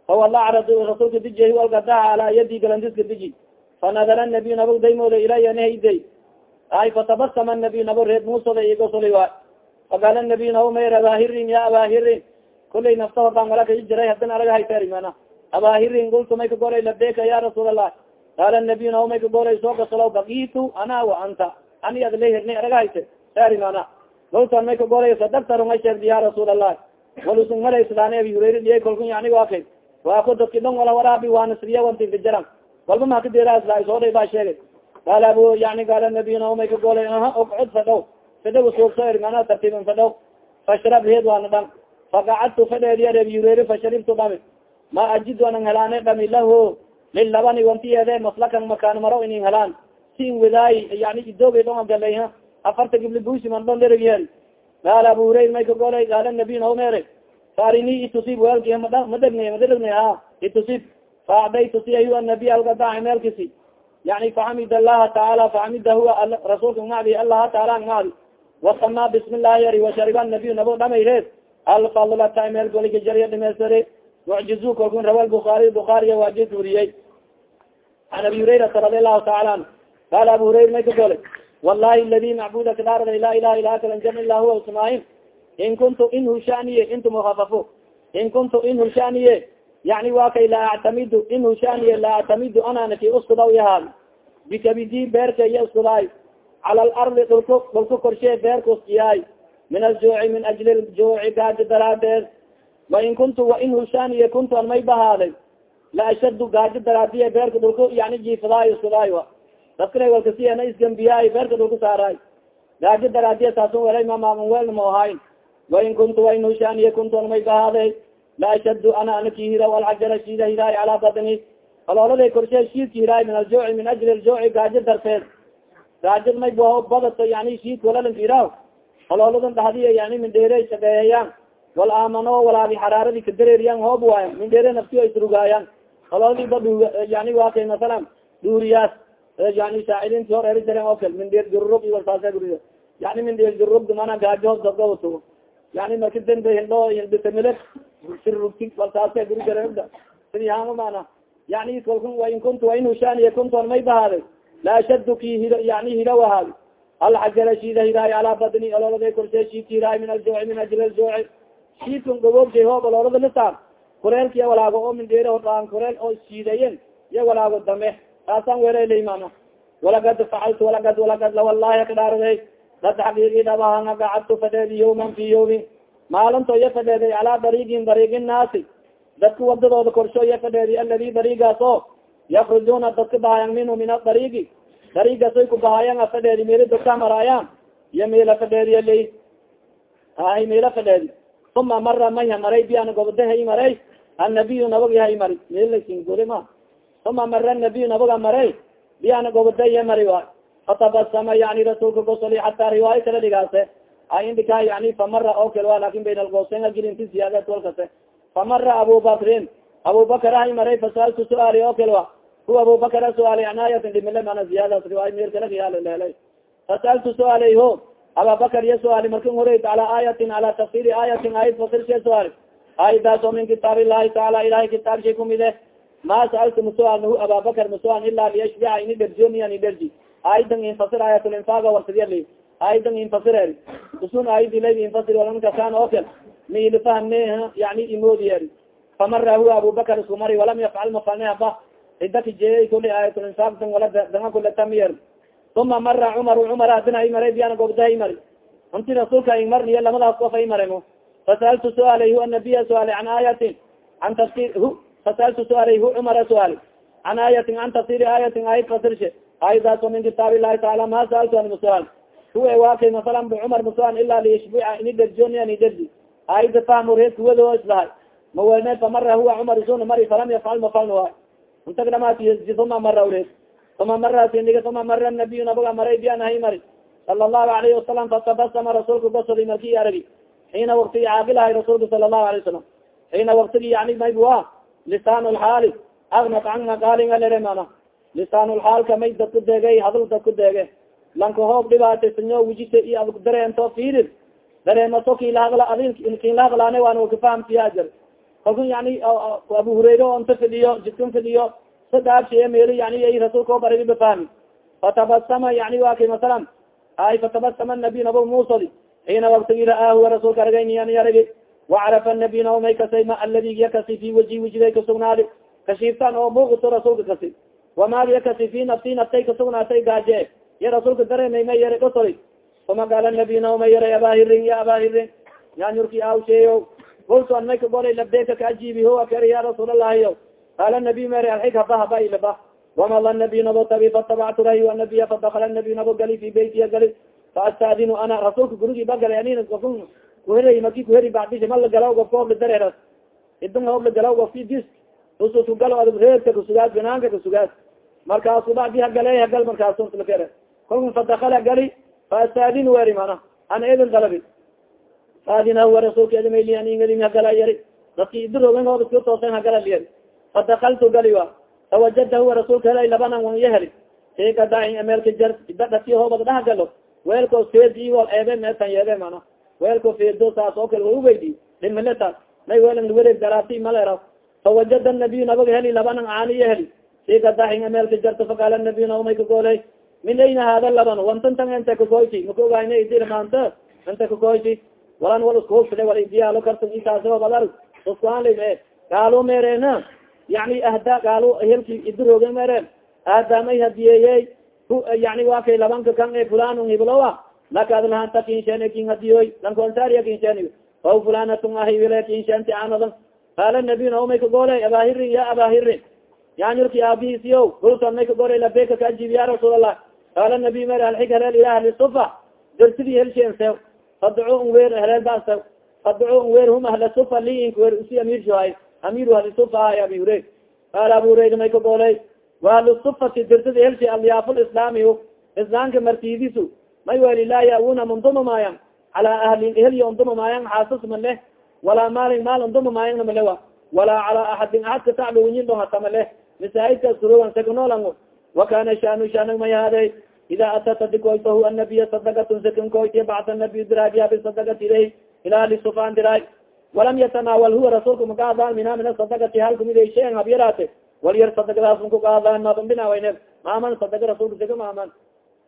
fawalac rasuulka dijehi algadaa alaa yadi galandiska diji fanadara nabiy nabag daymooda ilaya nahayday ay fatabasama nabiy nabo reed muusoda igosoli waay faqaala nabiy naw mayr abahirin ya abahirin kulay nafta hodaan wala kai jiray hadana araga hayfer mana abahirin gultu may ka golay labeka ya rasuul allah qaala nabiy naw may ka golay soo gasalo bakitu ana wa anta ani ad lehirni araga hayse fer mana gultan may ka golay sadagta runga sheegdi ya rasuul allah walusung mala islaani abi hurayra dhiyay kolkun yani waa kay waa ku dadki dhon wala waraabi waanasriya wantifijaran walba maka deeraasla soo dhay baa sheegay qaala abu yani qaala nabiy naw may ka golay aha ogcod fadhow fadhow suugso er mana tartiibin fadhow fashrab heed waana dhan fakacadtu fadheediya reeb hurayra fasharibtu dhami ma ajidu anan helaane dhami lahu lilabani wantiyeede maslakan makaan maro inin helaan si in wadaay yani idooga dhon galayha afarta gibli busiman dhon dheregyeri qaala abu hurayra may ka golay qaala nabiy naw mere faarini itusib weelki madegna madegna ha itusib faacdaytu si ayu anabiy algadaci meelkisi yani faxamid allaha tacaala faxamida huwa rasuulka ngacdi allaha taala ngacdi wasama bismi llahi yari washariba nabiy nabo dhamayreed alfadlata meel goliga jariya dhimeystare mucjizu kolkun rawa buaari buaariya waaji uriyey an abi hurayrata radi allahu taala anhu qaala abu hurayra may ka wallahi ladi macbuda kadaarada la ilaha ila kalanjam ila huwa usmaahin in kuntu in hushaniye intu muhafafo in kuntu in hushaniye yani wa la actamidu in hushaniye la actamidu ananaki uskudaw yahaad bikabidi beerka iyo uskudaay cala alardi dhulku dhulka korshee beerkuskiyaay min aljuuci min ajli ljuuci gaajo daraadeed wain kuntu wain hushaniye kuntu an may bahaaday la ashadu gaajo daraadiye beerka dhulku yani jiifadaay uskudaay wa daskana walkasiyana isgambiyaay beerka dhulku saaraay gaajo daraadiye saasun welay mamaaman welna ma ahayn wain kuntu wain hushaniye kuntu an may bahaaday la ashadu ana anaki hiraw alxajara shiida hiraay calaa badni alooladay korshe shiidka hiraay min aljuuci min ajli aljuuci gaajo darteed gaajad may bo badato yani shiidka walalanka hiraw alooladan dhahdiya yani mindheere shaqeeyayaan wal aamano walaagi xaraaradi kadareeriyan hoob waayo mindheere naftiyo isrugaayaan alooladi ba yani waa kay masalan dhuuriyaas yani shaacirinti hor eri jaren oo kale mindheer jururub iyo walsaasa guriya yani mindheer jururub mana gaajo hoos dadgawto yani marka dambe hindho hindhitamile sirrugti walsaasa guri jaren sidihama mana. Yani kalku wain kuntu wain hushaaniya kuntoon may bahaaday la ashadu ki yani hiraw ahaadi alxajara shiida hiraay calaa badni aloolada korshe shiidka hiraay min aljuuci min ajli aljuuci shiidkan gaboobshay hoob aloolada lisaar kureelkiya walaago oo mindheere hodhaan kureel oo shiidayen iya walaago dame taasaan weeralay mana walagad facaltu walagad walagad lawalahi kadhaaraday dad xaqiiqi dhabahan gacadtu fadheedi yawman fi yawmi maalinto iya fadheeday calaa dariigin dariigi naasi dadka wadadooda korsho iya fadheedi aladi dariigaas oo yakrujuna dadka bahayan minhu min adariigi dariigaasay ku bahayan a fadheedi meeli dadka maraayaan iyo meela fadheediya lay ahay meela fadheedi uma mara mayha maray biana gobdahay maray annabiyu nabag yahay mari meellasinguli ma. Uma mara nabiyu nabaga maray biana gobdaya mari waay fatabasama yani rasuulka gosoli hataa riwaayo kala dhigaase ay indika yani famara oo kale wa laakiin bayn algosen agilinti ziyaadad walkase famara abubakrin abubakar ahay maray fasaltu suaali oo kale wa huwa abubakar suaali an ayatin dhimile mana ziyaadaas riwaayo meer kala kiyaalelelay fasaltu suaali ho ababakar iya suaali markin horeyd ala aayatin ala tafsiri aayatin ayad fasirshee suaali. Aayadaas oo min kitaab illahi taala ilahay kitaab shay kumide ma saaltu masual nahu ababakar masual ila liyashbica ini derjoniya ni derji aayadan infasir aayatulinfaaga warsadiya aayadan infasir usun aayadi la infasir walankasan oo kal mailifahme yani imoodi eri famara huwa abubakar isku mari walam yafcal mafalne haba idaki jeeyay kuli aayatulinfaaqtan wala danga kuletamiyer uma mara cumaru cumar adina ay maray biyana gobda ay mari unti rasuulka ay marniyo lamadaas qof ay maremo fasaltu suaalay hu anabiya suaali an aayatin an tafsir hu fasaltu suaalay hu cumara suaali an aayatin an tafsiri aayatin ayad fasirshe aayadaas oo min kitaab illahi taala ma saaltu an musual huwa waakay masalan bu cumar musual ila liyashbica ini derjoniya ni derji aayada fahmu reed kuwado islahay mawelne famara huwa cumar isuna mari falam yafcal mafalna waay untag dhamaati uma mara reed uma marasiniga uma mara nabiyu nabaga maray bianahay mari sala allahu alayhi wasalam fatabasama rasuulka basodi marki aragi xiina waktigi caabilahay rasuulka sala allahu alayh wasalam xiina waktigi yani mayba lisaan lxaali agnat can maqaalin alere mana lisaan lxaalka may dadku deegay hadal dadku deege lanka hoob dhibaataysanyo wijisa iyo ad dareento fiirir dareemaso kilahadla adin kinlahadlaane waan wakafahamsiya jar kalku yani abu hurayre o inta fidhiyo jidkan fidhiyo sadaabshiye meeli yani ay rasuulka barigi bafahmi fatabasama yani wa kay masalan ay fatabasama nabiy nabo muusodi xiina waktigi ra'aahu rasuulka argayniyani aragi wacarafa nabiy nabo may kasay ma aladi yakasi fi waji wajiday kasugnaadi kashiiftaan oo muuqito rasuulka kasi wamaag yakasi fi nafsi naftay kasugnaatay gaaje ya rasuulka dareemay may yara kasori uma qaala nabiy nabo may yaray abahirin ya abahirin yaanyurki awsheeyo kultu an may kagolay labdeka kaajiibi ho akari ya rasuul allahiyo qaala nabiy mer alxig haba haba ilaba wamala nabiy nabo tabi fatabactu rahy anabiya fadakala nabiy nabo gali fi beytiya gali faastadinu ana rasuulka gurigii ba galay anin ofka kuheri maki kuheri badisha mala galaw gofka hobla dareeras idun hobla galaw gofki dis ususku galo ad reerka kasugaas binaanka kasugaas markaasu badi hagale hagal markaaskere kolka fadakala gali faastadinu weri mana ana idin dalabi faadina huwa rasuulka edmayli aningadimi hagala yari. Dadki idirogen hoob iska toosen hagala liyari. Fadakaltu gali wa fawajada huwa rasuulka helay labanan wan iya heli ika dain jar ida dhasi hoobad dhaha galo. Weelko feediiwal eebe meetan yeede mana. Weelko feedo saas oo kale wa uweydi dhimiletaas may weelan wareeg garaati malera. Fawajada nabiyu nabaga heli labanan caaniya heli ika dain emeelka jarta faqaala nabiyu naba may kagoolay min ayna hada laban wantantan ente kagoyti makaogayna idir maanta ente kagoyti walan wal iskuhubsida wal idiyaalo kartan isaasabadar uskuan lime gaalo meerena yani ahda gaalo helki idirooge mere aadamay hadiyeeyey yani wa kay labanka kan e fulan hiblowa lakad lahanta kinshene kin hadiyoy lankoansaariya kinsheni aw fulanatun ahibile kinshenti anodan qaala nabiy naomay kagoole abahirin ya abahirin yanyurki aabihisiyo gultan may kagoole labeka kaajibi ya rasuul allah qaala nabiy mer alxig heleel ilahlisufa darsidii helshen sew fadcu heleel basew fadcu weer hum ahla sufa liink weer usi amirshahay amiru ahli sufa ay abi hurayr qaala abu hurayra may ka gooley waahlu sufati dirtida helshi alyaaful islaamiyu islaamka martidisu may weli laa yaawuna manduma maayan calaa ahlin ehelya unduma maayan xaasas ma leh walaa maalin maal unduma maayan malewa walaa calaa axadin axadka tacluwinyin dhon hatama leh masaajidkaas kurogan saknolan wakana shanu shanag may haade ida atata dikoytahu annabiya sadakatun sakin koytiya bacda nabiy diraabiya bisadakati ilayh ila ahli sufaan diraay walam yatanaawal huwa rasuulka makaadaan mina min asadakati halkumiday shayan habyaraate wal yar sadakadaas unkukaadaan mabambinawayne maaman sadaka rasulka saka maaman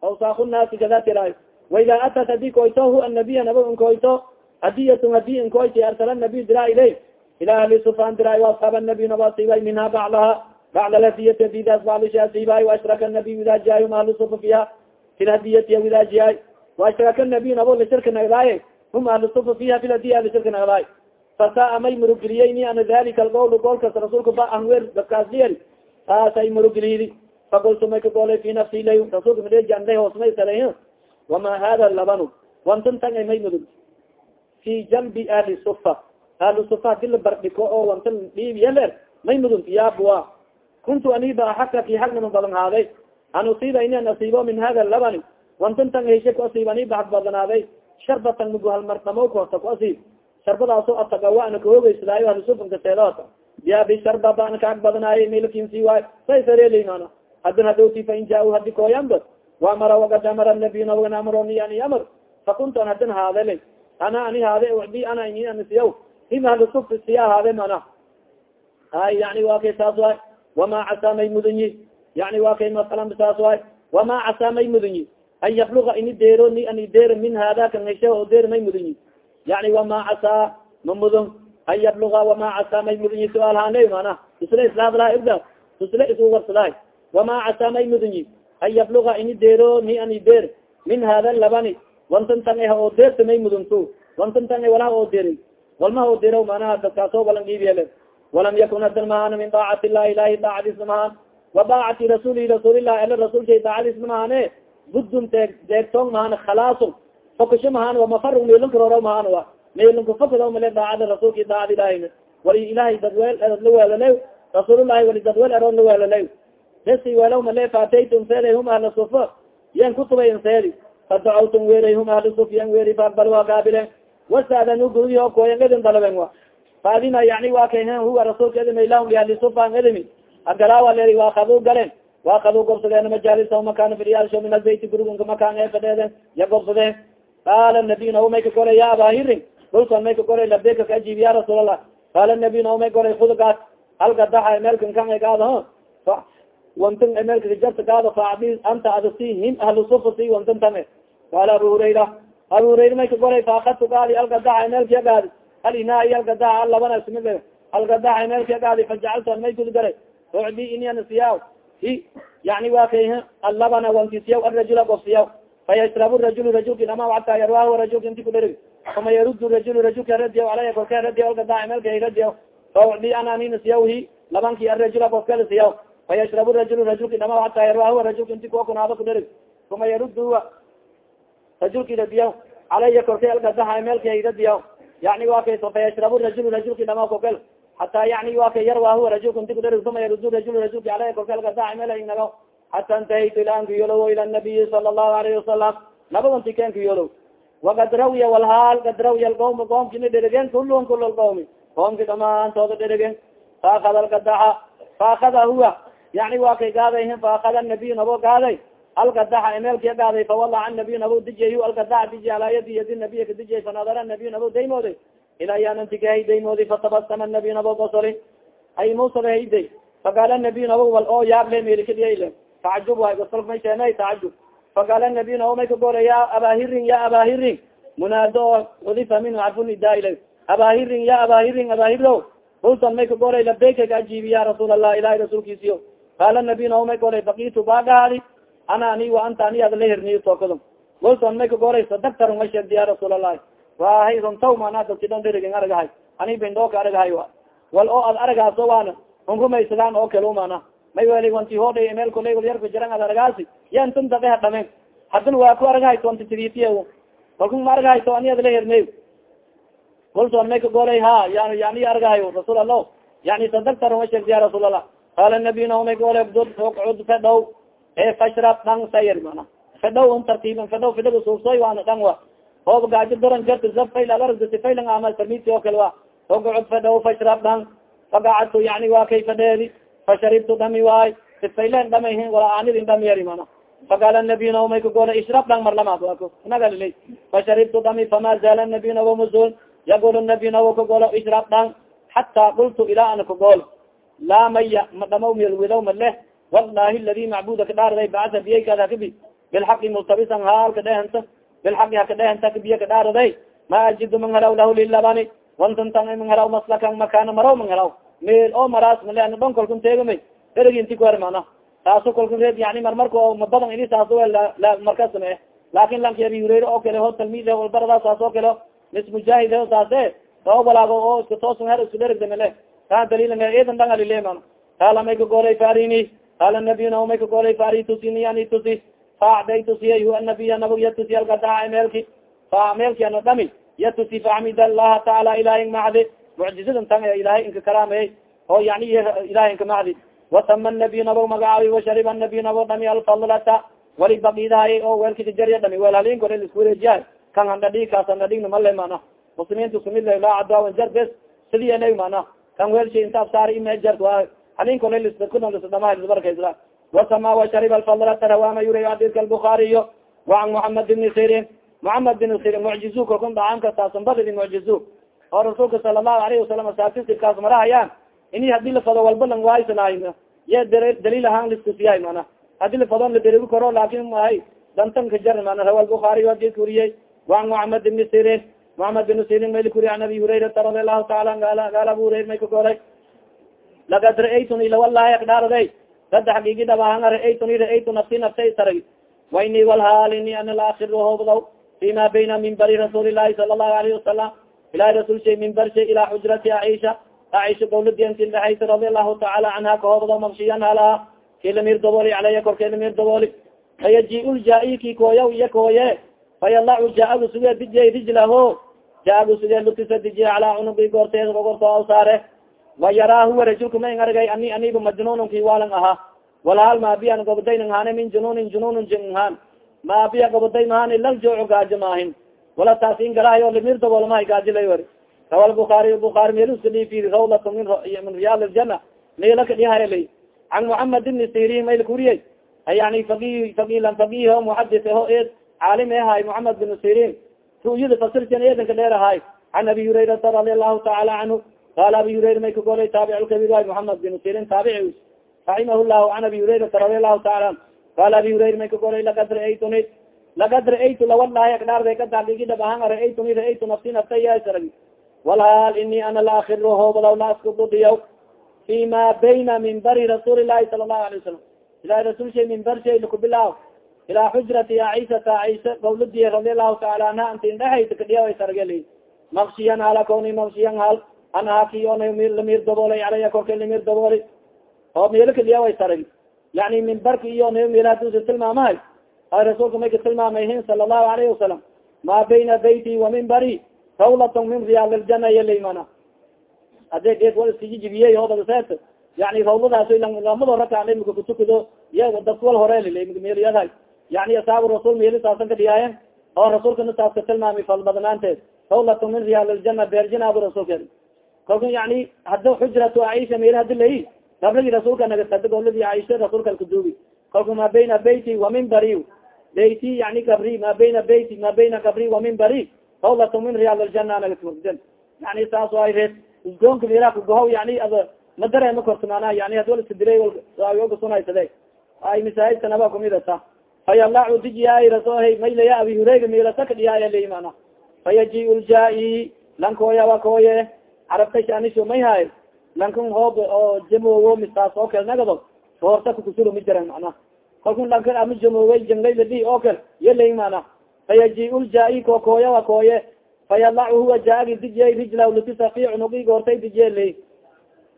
awsaaku naasi kada tiraay waida atat haddii koytohu annabiya naba nkoyto hadiyatun haddii inkoyti arsala nabiy diraa ilay ila ahli sufaan diraay waashaab nabiy nabasibay minha bacdaha bacd alhadiyati hadidaas bacdishaasibay waashraka nabiy widaajiyaay hum ahlu sufa fiha fi lhadiyati widaajiyaay waashraka nabiy nabo lishirka nagdaaye hum ahlu sufa fiha fi lhadiya lishirka nagdaay fasaa may murugeliyeyni ana dalika alqowl goolkas rasuulka ba anwer dadkaasdiyari taasay murugeliydi fakultu may ka goolay fi nafsi lay rasuulka madejanday hoosmay salay wama hada labanu wantan tang ay may mudug fi jalbi ahli sufa ahlu sufa hadi la bardhiko oo wantan dhiibiyaler may mudun yaabua kuntu aniba axaka ki xagnama badan haaday an usiiba ini an asiibo min hada labani wantan tang heshe ku asiib aniba xag badanaaday sharbatan muguhalmartamo kohta ku asiib sharbadaaso atagawa ana kahogeysadaayo ahlusufankaseedoota biya bisharba ba ana kaag badanaayo milkinsi waay say sareleymaana hadin hadhowti fain jaa hadi kooyanba waamara wagad amara nabiy nabagan amroni ani amar fakuntu an hadin haadele ana ani haade di ana ini anisiyaw him ahlusuf siya haade mana ay yani wa kay saas waay wama casaa may mudunyi yani wa kay masalan saas waay wama casaa may mudunyi an yabluga ini deero ni ani deer min hada kan heshe oo deer may mudunyi yani wama casaa ma mudun an yabluga wama casaa may mudunyi suaal haane mana isla islaadlaha ibda isla isu warsadahay wama casaa may mudunyi an yabluga ini deero ni ani deer min hada labani wantan tang ha oo deerta may muduntu wantan tang walaha oo deeri walma oo deero manaha dadkaasoo balan dhiibyele walam yakun hadan mahaan min daacati illahi ilahi daacadiisna mahaan wa daacati rasuuli rasuulilah ala rasuulka daacadiisna mahaane budun teeg deegtoong mahaan khalaaso fokasho mahaan wamafar meelonka roro mahaan wa meelonka fokado male daacada rasuulka daacad ilahi wali ilahay dadweel la weelalew rasuulullahi wali dadweel eroon la weelalew besi weelaw male faataytum seeday hum ahla sufa yan kutubayn seedi fadacawtum weeray hum ahla suf yan weeri faaqbal waa kaabilen wasaadanu gurudi oo kooyan edin dalaben wa faadina yani wa kay huwa rasuulka edimi agalaawa leri waa kadu galen waa kadu gobsadeen majaalisa makana firyaalsho min albeyti gurigunka makaan ee fadheeden ya gobsadeen qaala nabiy naw may ka koray ya abahirin dhulkan may ka koray labeka ka ajiib ya rasuulallah qaala nabiy naw may koray khudgaas halgadaxa emelkan kan gaadaho wantan emelka jarta gaado faacdi anta adasi him ahlu sufa si wantan tame qaala abu hurayra abu hurayra may ka koray faakadtu gaadi algadaxa emelka gaadi alinaai algadaxa alabana ismid algadaxa emelka gaadi fajacaltu may gud garay ucdi inianasiya i yani wa kay alabana wankisiya arajula gofsiya fayashrabu rajul rajulki ama ata yarwahu rajulka inti kudherig uma yarud rajul rajulka radiya alaya korka radiya algadaxa emelka radiya faudi ana aninasiyahi labanki arajula gofkalasiya fayashrabu rajul rajulki dhama ata yarwahu rajulka inti kuokunaado kudherig uma yarud rajulki radiya calaya korkay algadaxa emelka radiya yani wa kay fayashrabu rajul rajulki dhama kokal hataa yani wa kay yarwahu rajulka inti kudherig uma yarud rajul rajulki alaya korka algadaxa emelnago hata intahaytu ila ankiyolow ila nabiyi sala allahu alayhi wasalam labadanti kenkiyolow wakad rawiya walhaal kad rawiya alqawm qoomkina dheregen kulun kul lqawmi qoomki dhamaantooda dheregen faakada algadaxa faakada huwa yani wa kay gaaday faakada nabiy nabo gaaday algadaxa emeelkia gaaday fawalaca nabiy nabo dijay algadaxa diji alaa yadi yadi nabiy kadijay fanadara nabiy nabo daymooday. Ila yanantikahay daymooday fatabasama nabiy nabo basori ay musada hayday faqaala nabiy nabo wal oo yaable melikadiyaile tacajub way gosolka may sheena tacajub faqaala nabiy nabo may ka goray ya abahirin ya abahirin munaado oo udifa min carfu nidaile abahirin ya abahirin abahiro hultan may ka goray labeyka ka ajiibi ya rasuul allah ilahi rasuulkiisiyo qaala nabiy nabo may goray bakitu baagaadi ana ani wa anta ani ad la hirniyo tookado hultan may ka goray sadaktar ma sheegdi ya rasuul allahi waahay runtaw mana dadkidon dherigen aragahay ani bindooka aragahay wa wal oo ad aragaaso waana un rumaysadaan oo kale umana may weli wanti hodhay meel koley wal yarku jiran ad aragaasi yan tuntae hadhamen hadin waa ku aragahay tonti tiditiy kalku ma aragahayto ani ad la herney kultu an may ka golay ha yan yani argahayo rasuul allah yani sadagta ruma sheegta ya rasuul allah qaala nabiy naomay ka golay cud fedhow e fashrab dhan sayr mana. Fedhow un tartiiban fedhow fidhaga suugsoy waana dhan wa. Hooba gaajo daran jarta zafayl alarga sifaylan ama sarmiti oo kale wa. Ogcud fedhow fashrab dhan fagacadtu yani waa kay fadheedi fasharibtu dhami waay. Sifaylen dhamahin wala aanidin dham yari mana. Faqaala nabiy naomay ka golay ishrab dhan mar lamaad wako nagalilay fasharibtu dhami fama zaala nabiy nawo mazul yagul nabiy nawo ka golo ishrab dhan xataa qultu ilaa ana ka gool. Laa maya ma dhamaw milwidaw maleh wallahi ladi macbuda kadhaaraday bacasa biyaykaada kabi. Bilxaqi multabisan haalka dhehanta bilxaqi haka dhehanta kabiya kadhaaraday ma ajidu man helaw lahu lilabani wantantan man helaw maslakan makana maraw man helaw meel oo maraas male ana dhon kolkun teegamay deriginti kuher mana taaso kolkun reed yani marmarka oo mabadan ini saas marka samee laakin lanki abi hureyre oo kale ho talmid walbarada saas oo kale mis mujaahid saase oo walaago oo iska toosun her isku dherigdamale kaa daliil eedan dhan alile mana qaala may ka golay farini qaala nabiy na may ka golay fari tusini ani tusi faacday tusiya hu anabiya nabag ya tusi algadaa meelki fa meelki ano dhami ya tusi faxmid allaha taala ilahay macdi mucjizadan tan ilahay inka karaamey oo yani ilahay inka macdi watama nabiy nabag magacaabi washarib nabiy nabag dhami alfadlata wali bakidahay oo weelkika jarya dhami weel halinko isku wareejiyahay kan handhadhi kaas handhadhigna male mana muslimiinta sumid la laa cadaawan jar bes sidii ana mana kan weelsha inta absaar ima jar halinkoldhamarkaysla wasama washarib alfadlata rawama yura adidka albukaariyo waan muhamed bni sirin muhamed bin sirin mucjizu kalkun dacaamka saasanbadidi mucjizu oo rasuulka sala allahu alayhi wasalam saasisirkaas marahayaan ini haddii lafado walba lang waaysanaayo ye daliil ahaan liskusiyahay mana haddii lafadon laderegi karo laakin mahay dantanka jar mana rawa albukaariyo adidka uriyey waan muhamed bni sirin muhamed bin sirin mayli kuriy an abi hurayrata radi allahu taala gaal abu hurayr may ka koray lagad ra'aytuni lawalahi akdhaaraday sada xaqiigi dhabahan ra'aytuni ra'aytu nafsi naftay sarag waini walhaalini ana laakiro hoobdaw fima bayna minbari rasuuli lahi sala allahu alayhi wasalam ilahi rasul shay minbar shay ilaa xujrati aisha aisha gawladianti dhaxaysa radi allahu taala canha kahoobdaw mabshiyan halaha kilamir dabooli calaya korkeelamir dabooli fayaji ljaa ki kooya iya kooye fayalacu jaagu suge dijiya rijlaho jaagu suge lutisa dijiya calaa cunugi goorteed gogorto aw saare wayaraahu warajulka ma ing argay ani aniba majnununki walan ahaa walhal maabiyan gobodaynan hane min jununin jununun jinhan maabiya goboday mahani lal jooco gaajo maahin wala taas in garahayo limir daboolmahay gaajilay wari. Rawa lbukaari bukaari melusdhifi rawlat min riyaal ljana meelaka dhihayla can muhamed ibni sirin mayl kuriyey yani fai failan faqiho muxadis ho ed caalim ehay muhamed bin sirin. Ru'yada fasirsan eedanka dheerahay can abi hurayrata radi allahu taala canhu qala abi hurayra may ka golay taabic lkabir way muhamed bin sirin taabici raximah llahu can abi hurayrata radi allahu taala an qala abi hurayra may ka golay lakad ra'aytuni lakad ra'aytu lawalahi akdhaarday kadadigi dhabahan ra'aytuni ra'aytu nafsi naftayasarag walhal ini ana laakiro hoobadaw laaskududiyaw fi ma bayna minbari rasuuli lahi sala allahu alay wasalam ilahi rasul shay minbar shay lakubilaaw ilaa xujrati aisata aisha gawladiya radi allahu taala anha antin dhehaysa kadhiya sargeli makshiyan hala koni makshiyan hal anhaki o lamir daboolay calaya korka lamir dabooli oo way sarag yani minbarka iyo meelhadusa tilmaamahay ay rasuulka may ka tilmaamahin sala allahu alayhi wasalam ma bayna beyti wa minbari rawlatn min riyaal ljana yalaymana ade geed wal iskajijibiyey hoobadaseet yani rawladaas lamado raka imika kutukudo iya dadka wal horelil meelyahay yani asaabu rasul meeli saasan ka dhiyaayen oo rasuulkana saas ka tilmaamay falbadnaanteed rawlatn min riyaal ljana beerjinaabu rasuulka kalku yani hada xujratu aisha meel hadi lai gabragi rasuulka nagasada goladi aisha rasuulka kaduubi kalku ma bayna beyti wa minbari. Beyti yani gabri ma bayna beyti ma bayna gabri wa minbari. Rawlat min riyaal ljana nagasmurden yani saas ay reed isgoonka meelaka gohow yani ad ma dareema korta mana yani had wal iska dilay kasunhaysade ay misaahidkanaba kumidata fayalacu dijiyaay rasohay maylaya abi hureyra meelasa ka dhiyaaya lay mana fayaji ljaa lankooya wa kooye carabta shanisho may haay lankan hoob oo jamoowo misaas oo kale nagado soorta kukusuro ma jiran mana kalkun lankan ama jamoowe jangayladi oo kale yalay mana fayaji ljaa ko kooya wa kooye fayalacu huwa jaagi dijiyay rijla lutisa fi cunugi goortay dijiye lay.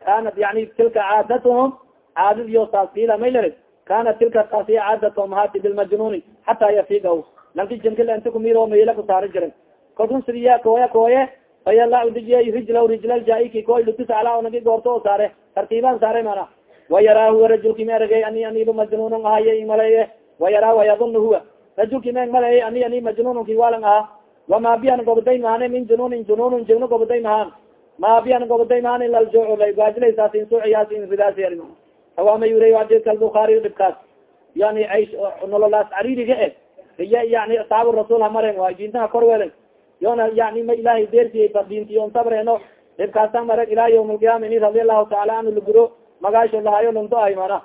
Kanat yani tilka caadatuhum caadadiyo saasila may lari kanat tilka taasi caadatuhum hati bilmajnuni hataa yafigaw lanki jankila inta kumiro mayla kusaari jiran. Kalkun sidiya kooya kooye fayala udijiyay rijla rijla jaaiki koy lutis ala nagi goorto o saare tartiibaan saare mana wayara huwa rajulki ma eragay ani aniba majnunun ahaye maleye wayara wayadun huwa rajulki ma maleye ani ani majnununki walang aha. Wama bian goboday mahane min jununin jununun jigno goboday mahaan ma bian goboday mahan ilajoogaajileysasin suuciyaasin ridaasyer hawaama yure adidka albukaari dhibkaas yani nololaas caririga e. Iya yani asaabu rasuul hamaren waa diintaha korwelen yona yani ma ilahay deersiye fadintiyon sabreno dhibkaasa mareg ilaa yawm alqiyama ini radi allahu taala anhu laguro magaasho lahayo lunto ay mana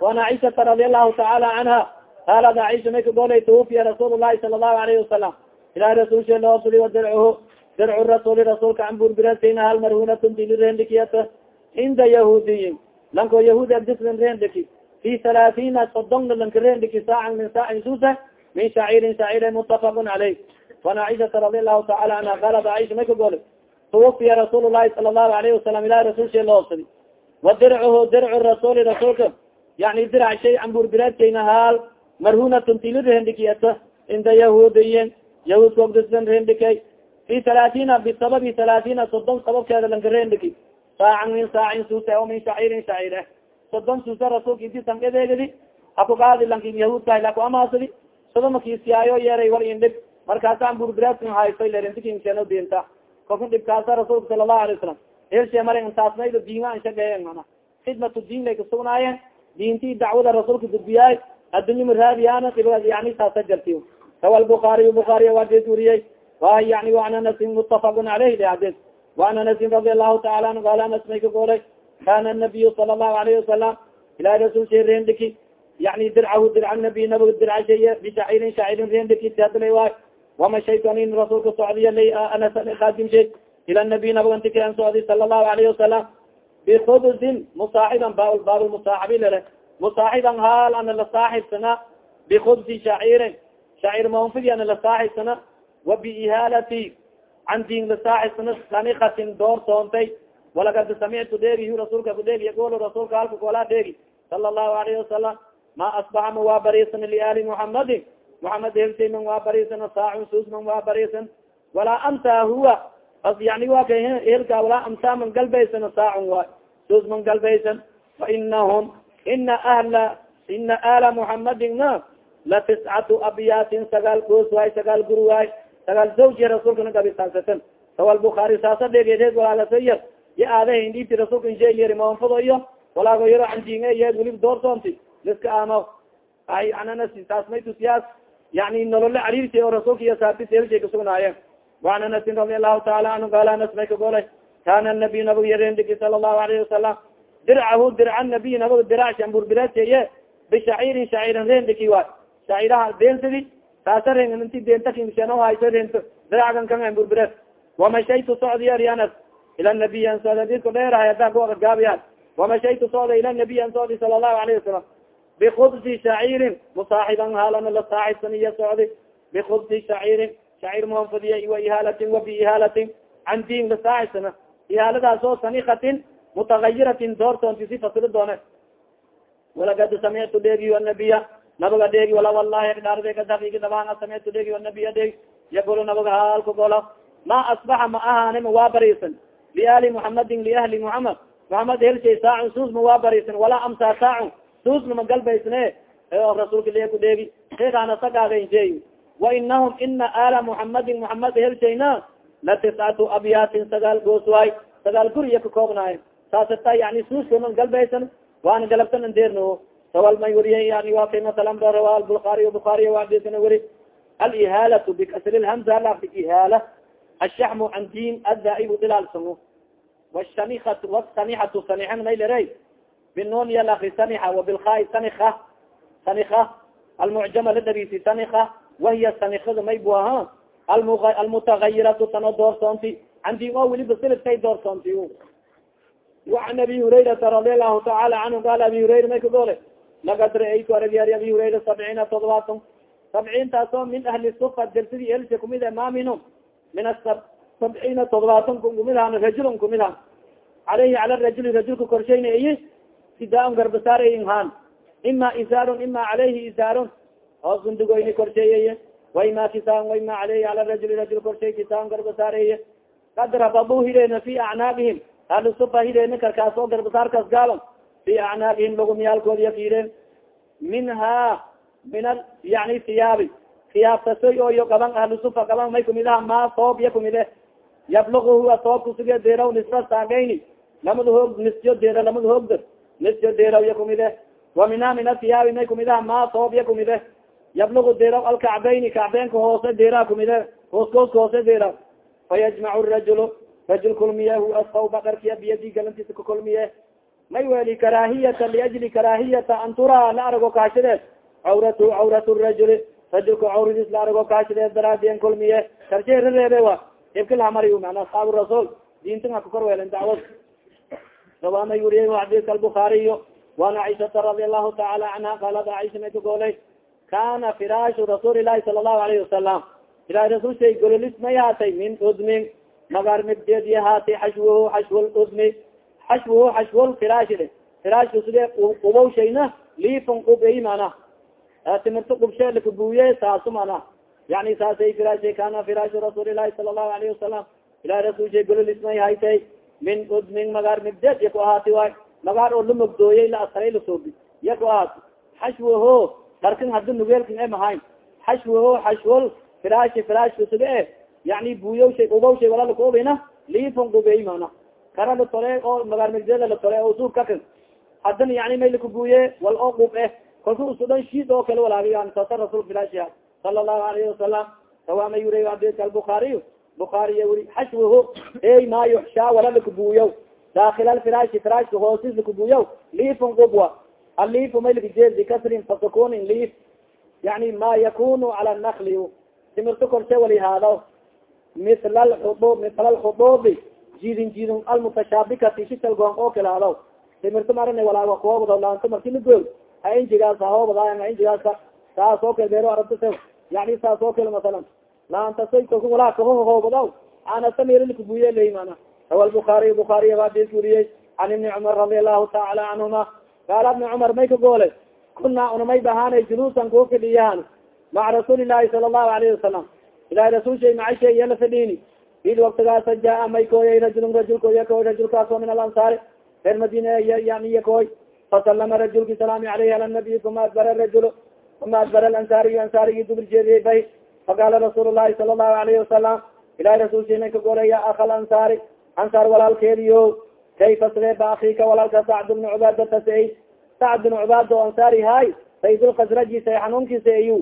wan aishata radi allahu taala canha qaalat aisha may kagolay twufiya rasuul lahi sala allahu alayhi wasalam ilahi rasulshe loosuli wadirchu dircu rasuli rasuulka camburbirasayna hal marhunatun dilirendikiyata cinda yahuudiyin lanko yahuudi abdislan rendiki fi halaaثina sodongna lanka rendiki saacan min saacin susa min shaciirin shaciire mutafaqun caleyh wan aishata radi allahu taala anha qaalat aisha may kagolay twufiya rasuul lahi sala allahu alayhi wasalam ilahi rasulshe loosuli wa dircuhu dircu rasuli rasuulka yani dirac shay camburbiraadkayna haal marhunatun tilirendikiyata cinda yahuudiyin yahuudka ogdislan rendikay fi halaaثina bisababi halaaثina sodon sababkeeda lanka rendiki saacan min saacin suuse o min shaciirin shaciire sodon suuse rasuulka inti sangadeegadi hakugaadi lanki yahuudka laku amaasadi sado makiisiyaayo yeeray wal in dhib markaasa amburbiraadkan haysoy lerentikinseno diinta. Kolka dhibkaasa rasuulka sala allahu alay wasalam helshe mara intaasnaydo diinga an shageeyen mana khidmatu diin lay kasugnaayeen diintii dacwada rasuulka gudbiyaay addunya maraadiyana yani saasa jarti rawa lbukaariy bukaariy waadid uriyey. Wa yani anasin mutafaqun caleyh de adid waan anasin radi allahu taala anhu qaala anas may ka goolay kana nabiyu sala allahu alayhi wasalam ilahi rasul shay rendiki yani dircahu dirca nabiy nabig dirca bishaciirin shaciirin rendiki tiadlay waay wama shaytanin rasuulka socdiya lay anas kaadim shay ila nabiy nabiganti kaan socdi sala allahu alayhi wasalam bikubsin musaaxiban ba baabmusaaxibi lele musaaxiban haal ana la saaxibsana bikubsi shaciirin shaciir maunfidi ana la saaxibsana wa biihaalati candin la saaxibsana sanikatin door toontay walakad samictu dheegi rasuulka kudheegi yaqul rasuulka halka koolaa dheegi sala allahu alayhi wasalam ma asbaxa man waa bariisan liali muxamadin muxamed heltay man waa bariisan saacun suus man waa bariisan. Walaa amsa huwa as yani wa ka helka walaa amsa man galbaysan saacun waay suus man galbaysan. Fa inahum ina ahla ina ala muxamadin na la tiscatu abyaatin sagaal goos waay sagaal guri waay sagaal zawji rasuulkana gabisansatan sawal bukaari saasa dhegeedeed walaagasayar ya aada hinditi rasuulka insheyeri maanfado iyo walaago yaro anjinge yeed welib doorsoonti liska aama ay ananas taas may tusiyaas yani nolole cariirti oo rasuulka iyo saabtis elshay kasugnaayeen waan anasin radi allahu taala anhu gaala anas may kagolay kana nabiy nabag yarendiki sala allahu alayhi wasalam dircahu dirca nabiy nabag dirac shamburbiraaseye bishaciirin shaciirin rendiki waay shaciiraha deensidi taasa ren inti deentakinseno hayso rento dirackan kan amburbires wamashaytu socdi ari anas ila nabiy an socda didku dheerahay hadaa kuagaabiyan wamashaytu socda ila nabiy an socdi sala allahu alayhi wasalam bikubsi shaciirin musaaxiban haalana la saaxibsan iyo socdi bikubsi shaciirin shaciir muhanfadiya wa ihaalatin wa biihaalatin can diin la saaxibsana ihaaladaas oo sanikatin mutagayiratin doortoonti si fasiro doone walakad samictu dheegi anabiya nabaga dheegi wala walahi dhaarde kadafigi dabaan samictu dheegi anabiya dheegi yagolo nabaga haalka gola ma asbaxa ma ahaanima waa bariisan liali muxamadin liahli muxamed muxamed helshay saacun suus ma waa bariisan walaa amsaa saacun suusna ma galbaysne rasuulka le ku dheegi sheekana sagaagasheey wa inahum ina ala muxamadin muxamed helshayna la tiscatu abyaatin sagaal goos waay sagaal guriya ka koobnaay saasata yani suuskama galbaysan waana galabtan andeerno sawal may weriye yani wa kay masalan rawa albukhaariy bukhaariy waadisana weri alihaalatu bikasri lhamza lafdi ihaala ashaxmu can diin adaa'ibu dilaalsamo wshanikatu wasanixatu sanixan maylere binuun ya lafdi sanixa wabilkhaai sanika sanika almucjama la darisi sanika wahiya sanikada may bu aha almutagayiratu tano doorsoonti can diin oo weliba silidkay doorsoonti وan abi hurayrata radi alahu taala canhu qal abi hurayra may kagole lagad raaytu aragyaari abi hurayra sabciina todobaatan sabciintaasoo min ahli sufa dersidi elsha kumid e ma minhum min sabciina todobaatan kumidhan rajulun kumidhan alayhi cala rajuli rajulka korshayna iyi sidaan garbasaar han ima isaarun ima calayhi isaarun. Oo gundugoyni korsheeyey wayma kisaan wayma aleyhi ala rajuli rajul korshay kisaan garbasaareeye kad rabadu hireena fi acnaabihim. Ahlusufa hireena karkaas oo garbasaarkaas gaaban. Fi acnaabihim lagumiyaalkood yakireen minha min a yani hiyaabi hiyaabtasoy oo yo ahlusufa gaban may kumid aha ma soob ya kumide yablugu huwa soob kusuge deraw nisba saagayni. Lamada hoog nisjo dera lamada hoogda nisjo deraw ya kumide wa minha min athiyaabi may kumid aha ma soob ya kumide. Yablugu deraw alkacbayni kacbeenka hoose dera kumide hooskooska hoose deraw fayajmac rajul rajul kulmiyahu asawba dharkiya biyadi galantiisa ka kulmiye. May weli karaahiyata liajli karaahiyata an turaa la arago kaashadeed cawrat cawrat rajuli rajulka cawradiis la arago kaashadeed daraadiyan kulmiye. Karshe rareebe wa ibkilhamari mana asxaabu rasuul diintan ha kakor weelen dacwad rawaana yuriye xadiiska albukaariyo waana caishata radi allahu taala canha qaalad caisha may ka goolay kana firaashu rasuuli ilahi sala allahu alayhi wasalam ilahi rasuulshay gololis may haatay min udmin magaar middeedi haatay xashwuhu xashwul udmi xashwuhu xashwul firaashide firaashka side ubawshayna liifon qubey mana timirto qubshe lakabuye saasu mana yani saasay firaashay kana firaashu rasuuli ilahi sala allahu alayhi wasalam ilahi rasuulshay gololis haytay min udmin magaar middeed ya ku ahaati waay magaar oo la mogdooyey la asaray lasoobi ya ku ahaati xashwaho darkan hadi nugeelkan e mahayn xashwaho xashwal firaashi firaashka sida e yani buyawshay ubawshay wala lakuobina liifon qubey mana kara la tole oo magaar middeeda la tole oo suub kakan haddana yani may lakabuye wal oo qub eh kalka usu dhan shiid oo kale walaaga saasa rasul filaashiha sala allahu alayhi wasalam sawaama yuri adika albukaariy bukaariya wuri xashwaho ey maa yuxshaa wala lakabuuyaw daakil alfiraashi firaashka hoosis lakabuuyaw liifun qubwa. Aliifu may lakajeed bikasrin fasakunin liif. Yani ma yakunu cala nakli timirto korshe walihaado misla alxudub misla alkhudubi jidin jidin almutashaabikati shitalgoon oo kale hadaw timirto marana walaaga koobado laanto marki lagoy ha injigaas hahoobada injigaasa saas oo kale beero arabta yani saas oo kale masalan laantasoy kalku walaa kahohoobadaw anasamirlkabuye ley mana rawa lbukaariy bukaariy ba adis uriyey can ibni cumar radi allahu taala canhuma qaala ibni cumar may ka goole? Kunaa unamay bahaanay juluusan kuu fidhiyahan maca rasuuli ilahi sala allahu alayhi wasalam ilahi rasuulshay macashe iya la fidhiini. Id waktigaasa jaa may kooyay rajulun rajulko iya kooy rajulkaas oo min alansaari reer madina yani iya kooy. Fasalama rajulki salaami aleyhi ala nabiy adbara rajul uma adbara alansaariy ansaarigi dubir jeediyey bay faqala rasuul lahi sala allahu alayhi wasalam ilahi rasuulsina ka golay ya akal ansaari ansaar walaalkeediyo kayfa sidee ba akika walaalka sacd bna cubaadata sa sacd bna cubaada o ansaari hay saydulkasraji say xanuunkiisa ayu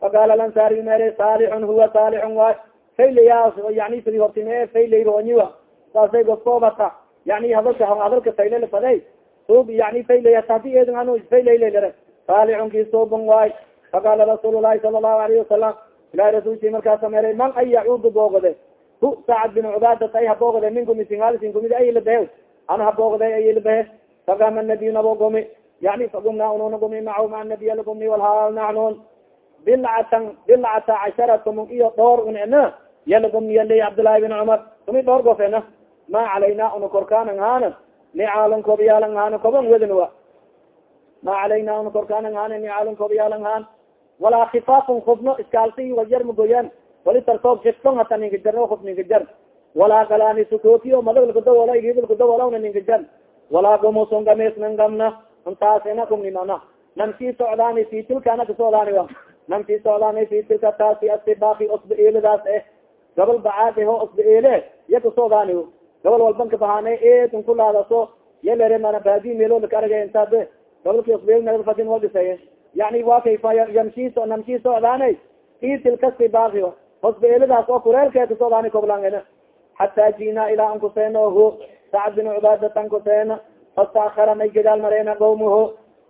faqala lansaari mere saalixun huwa saalixun waay faylayaa yani sidi hortime faylayroonyiwa saasay goskoobata yani hadalka hadalka faylal faday sub yani faylaya hadi eedin anu faylaylere saalixun kisoobon waay faqala rasuul lahi sala allahu alayhi wasalam ilahi rasulki markaasa meray man ay yacuudu boogode hu sacad bin cubaadat ay haboogode minkum isinhalisin kumid ay labehe ana haboogde ay labehe fagama nabiy nabo gumi? Yani fagumna ununa gumi macahu maa nabiy lagumi walhaal naxnun bilcatan bilcata casharatumun iyo dhoor un ena yalagumiyali cabdillaahi bin cumar. Kumi dhoor gof ena ma calayna una korkaanan haana nicaalon kobyaalan haana koban wedin wa. Ma calayna korkaanan haana nicaalon kobyaalan haan walaa kifaafun hubno iskaalsi wajar magoyaan wali tarkoob kifton hata ninkajar hub ninkajar walaa galaani sukootiyo madalkadawola gibilkadawolawna ninkajar walaa gumuson gamisnan gamna intaasina kumnimana namsii socdaani fi tilkana kasocdaani wa. Namsii socdaani fi tilka taasi asibaki osba eeladaas eh. Gabal bacaad ho osba eele iya kasocdaani gabal walban ka bahaane eedun kulaadaso yalere mana baadi meelo laka aragay intaade gabalki osba eel nagadfatin waldhiseye yani wa kayfa yamshi namshi socdaanay fi tilka sibaki osba eeladaas oo kureelkee kasocdaani koblan xataa jina ilaa an kuseeno hu sacd bin cubaadatan kuseena fastaakara may gadaal mareena qawmuhu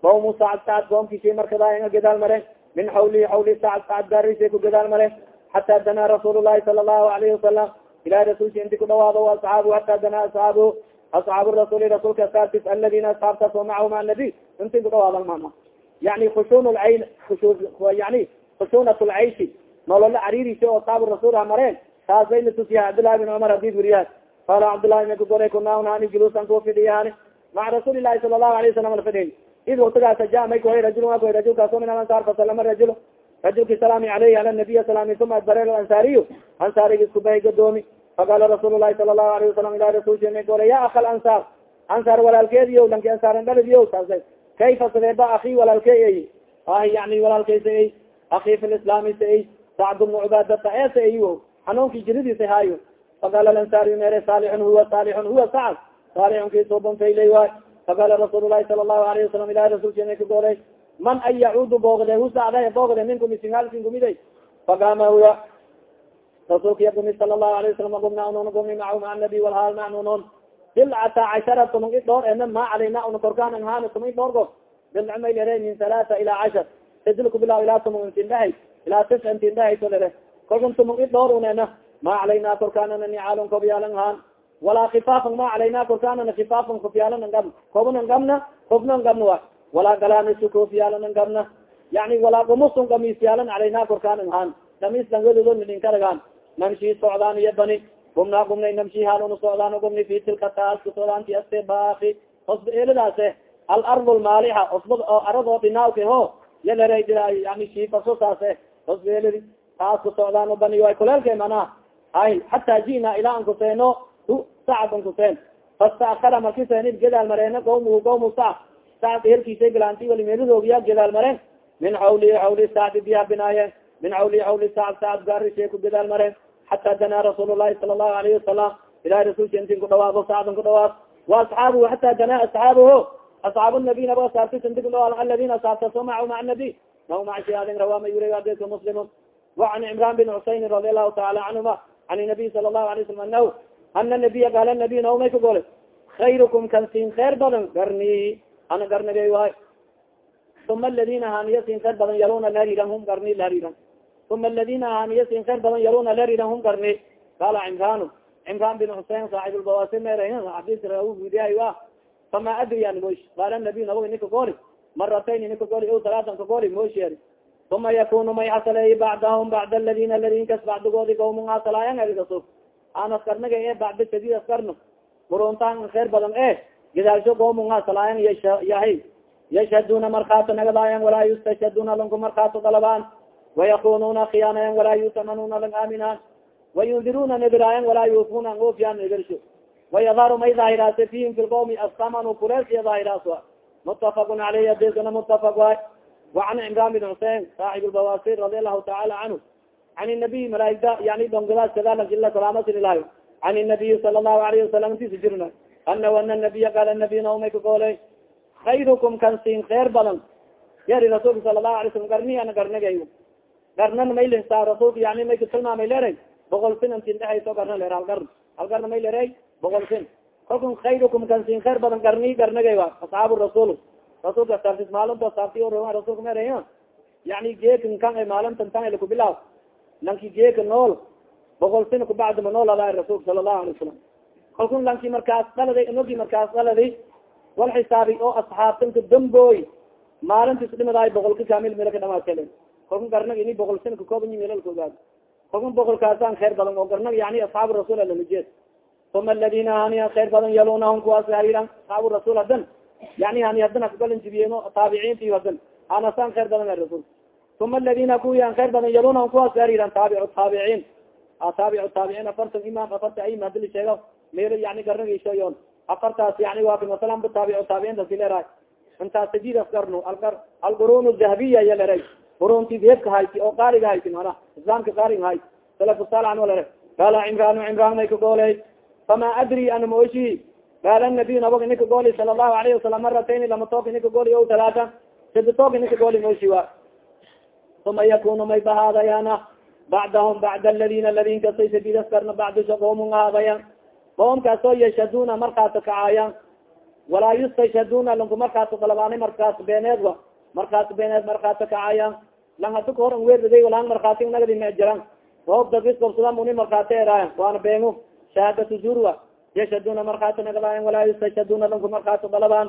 qawmu sacd sacd qoomkiisi markadaanga gadaal maren min xawlihi xawli sacd sacd gaarisa ku gadaal maren xataa danaa rasuul lahi sala allahu alayhi wasalam ilahi rasulki inti ku dhawaado asxaabu xataa danaa asxaabu. Asxaabu rasuli rasuulka asaabtis aladina asxaabtaas o macahu ma nabi. Inti ku dhawaadan mama yani lcayn yani khushunat lcayshi nolola cariirisi oo asxaabu rasuul ha mareen taasay natusiya cabdillahi bin cumar haddii wuriyaa qaala cabdillahi ma kagore kuna unani juluusan ku fidhiyaani maca rasuuli lahi sala allahu alayh wasalam alfidhin id waktigaasa ja may kuhay rajul waa kuhay rajulkaas oo min alansaar fasalama rajul rajulki salaami aleyhi ala nabiy salaami uma adbare ansaariy ansaarigi iskubahay gadoomi faqala rasuul lahi sala lahu alayه wasalam ila rasulsha gole ya akal ansaar ansaar walaalkeediyo lanki ansaaran dhaladiyo saasa kayfa sadeeba aki walaalkey ay ah yani walaalkaysa ay aki fi lislaami sa ay sacd bnu cubaadata esa ay xanuunkii jiridiisa haayo faqala ansaariy mere saalixun huwa saalixun huwa sacd saalixun kisoban faylay waay faqala rasuul lahi sala lahu alayه wasalam ilahi rasulsha ka golay man an yacuudu boogde hu sacda boogde minkum isinhalsin gumiday faqama huwa rasulka gumi sala lahu alayه wasalam gumna unun gumi macahu maa nabi walhaal macnunon bilcata cashara tumang i dhoor ena ma calayna una korkaan anhaan tuma i dhoor go. Bilc may lere min halaata ilaa cashar sidilku bilaw ilaa tumang intindhahay ilaa tis intindhahay to lere kolkan tumang i dhoor un ena ma calayna korkaanana nicaalon kobyaalan haan walaa kifaafan ma calayna korkaanana kifaafan kofyaalan gab kobnan gabna kofnan gabna wa. Walaa galaanisu kofyaalan gabna yani walaa gumusun gamiisyaalan calayna korkaan haan gamis langadodo nidinkaragaan namshi socdaan iyo bani gumnaa gumnay namshi haluna socdaan gumni fi tilka taas kusocdaanti aste baaki osba eeladaase alardu lmaalixa osba oo aradoo dhinaawka ho. Yalaray yani shiifaso saase. Osba eeladi taas kusocdaan bani way kuleelka manaa ay hataa ji'na ilaa an kuseeno hu sacad an kuseen fastakara marki seenid gedaal mareena qawmuhu qawmu sac sacd eelkiisay galanti walimeeladoogiya gedaal mareen. Min xawli xawli sacdi biya binaaye min xawli xawli sacd sacd gaarishe ku gedaal mareen xata dana rasuul lahi sala lahu alayhi wasalam ilahi rasulka intin kudhawaado sacdan kudhawaad waaصxaabihu xata dana asxaabuhu asxaab nabi naba saabtisandigno aladina saabtaso macu maa nabi mahu macshadin rawama yura adka muslimu wacan cimran bin xuseyn radi allahu taala canhuma an nabiy sala lahu alay slam anahu ana nabiya gaala nabiy naw may ka gole kan siin kayr badan garni ana garnigay wahay uma aladina haniya siin kayr badan yaluna lahariiran hum garni lahariiran uma aladina haniya sin kheer badan yaluna lariran hum garni qala cimraan cimraan bin xusein saaxib lbawasi mere xadis ragudiyahay wa fama adri an mosh qaala nabiy nabag nika goli maratayn nika goli o talaatan ka goli mosher uma yakunu may hasaley bacdahum bacd aladina ladin kas bacdigoodi gawmun hasalaayan arigaso an askarnaga e bacda shadid askarno muruntaan kheer badan e gidaalsho gawmun hasalaayan yahay yashhaduna markaato nagadaayan walaa yustashhaduna lanku markaato dalabaan wayakununa khiyaanayan walaa yutamanuna lang aaminaan wayundiruna nibiraayan walaa yufuna an oofiyaan nibirsho wayadharu may daahiraase fihim fi lqawmi astamanu kureelsiya daahiraas wa mutafaqun aleyh adeskana mutafaq waay وعn cمrان بن حusein صاaحب الbawasir رadi الlahu taعala canhu عan النabiy malaaigda yani dongadaas kadalakila salaamasililaayo عan النabiy sala الlahu عalyه وasalam tisa jirna anahu ana النabiya qaal النabiy naumay kagooley خayركم kan sin kheer badan yari rasulka sala الlahu alay slam garni ana garnagay garnan maylsa rasulka yani may katilmaamay leray. Boqol sin antin garna ler al garn. May leray boqol sin. Kalkun kayrukum kansin kayr badan garni garnagay wa asxaabu rasul rasulka sartis maalinta sarti rasulka mereya yani geekan kan ay maalintan tan ay lakubilaaw lanki geeka nool boqol sin kubacdima noolada rasulka sala allahu alay wasalam kalkun lanki markaas daladay inogi markaas daladay wal xisaabi oo asxaabtanka damboy maalinta isdhimadaay boqolka kamil mila ka dhamaatele kalkun garnag ini boqol sina kakoobanyi milal ogaad kalkun boqolkaasaan kheer badan oo garnag yani asxaabu rasul alamajeed uma aladina haniya kheer badan yalunahum kuwaas hariran asxaabu rasul hadan yani hani hadan akagalin jibiyeno taabiciinti hadan anasaan kheer badan rasul uma aladina kuwi an kheer badan yalunahum kuwaas hariran taabic taabiciin taabic taabiciin afartan imam afarta aima haddii la sheego meel yani garnagishayon afartaas yani waa masalan taabic taabiciin dasi leerahay intaas sajidas garno algar alqurun dahabiya ya leray qurunti deebka hayti oo qaaliga hayti mana islaamka qaaliga hayti salafusal an lere qaala cimraan cimraan may ka gooley fama adri ana mooshi qaala nabiy nabag inika gooli sala allahu alayhi wasalam maratayn lama toog inika gooli o talaata sadi toog inika gooli mooshi wa. Uma yakunu may bahaadayana bacdahum bacd aladina ladin kasay sajidas garno bacdisha qoomun ahaadayan qoomkaasoo yashhaduna markaasa kacaayan walaa yustashhaduna lanku markaasa dalabaanay markaas beeneed wa. Markaas beeneed markaasa kacaayan lang hadu kahor an weerdaday walang markaati nagadi mejiran roob dadis gobsada muni markaati eraayan. Waana beengu. Shahaadatu zurwa. Yashhaduna markaasa nagadaayan walaa yustashhaduna lanku markaasa dalabaan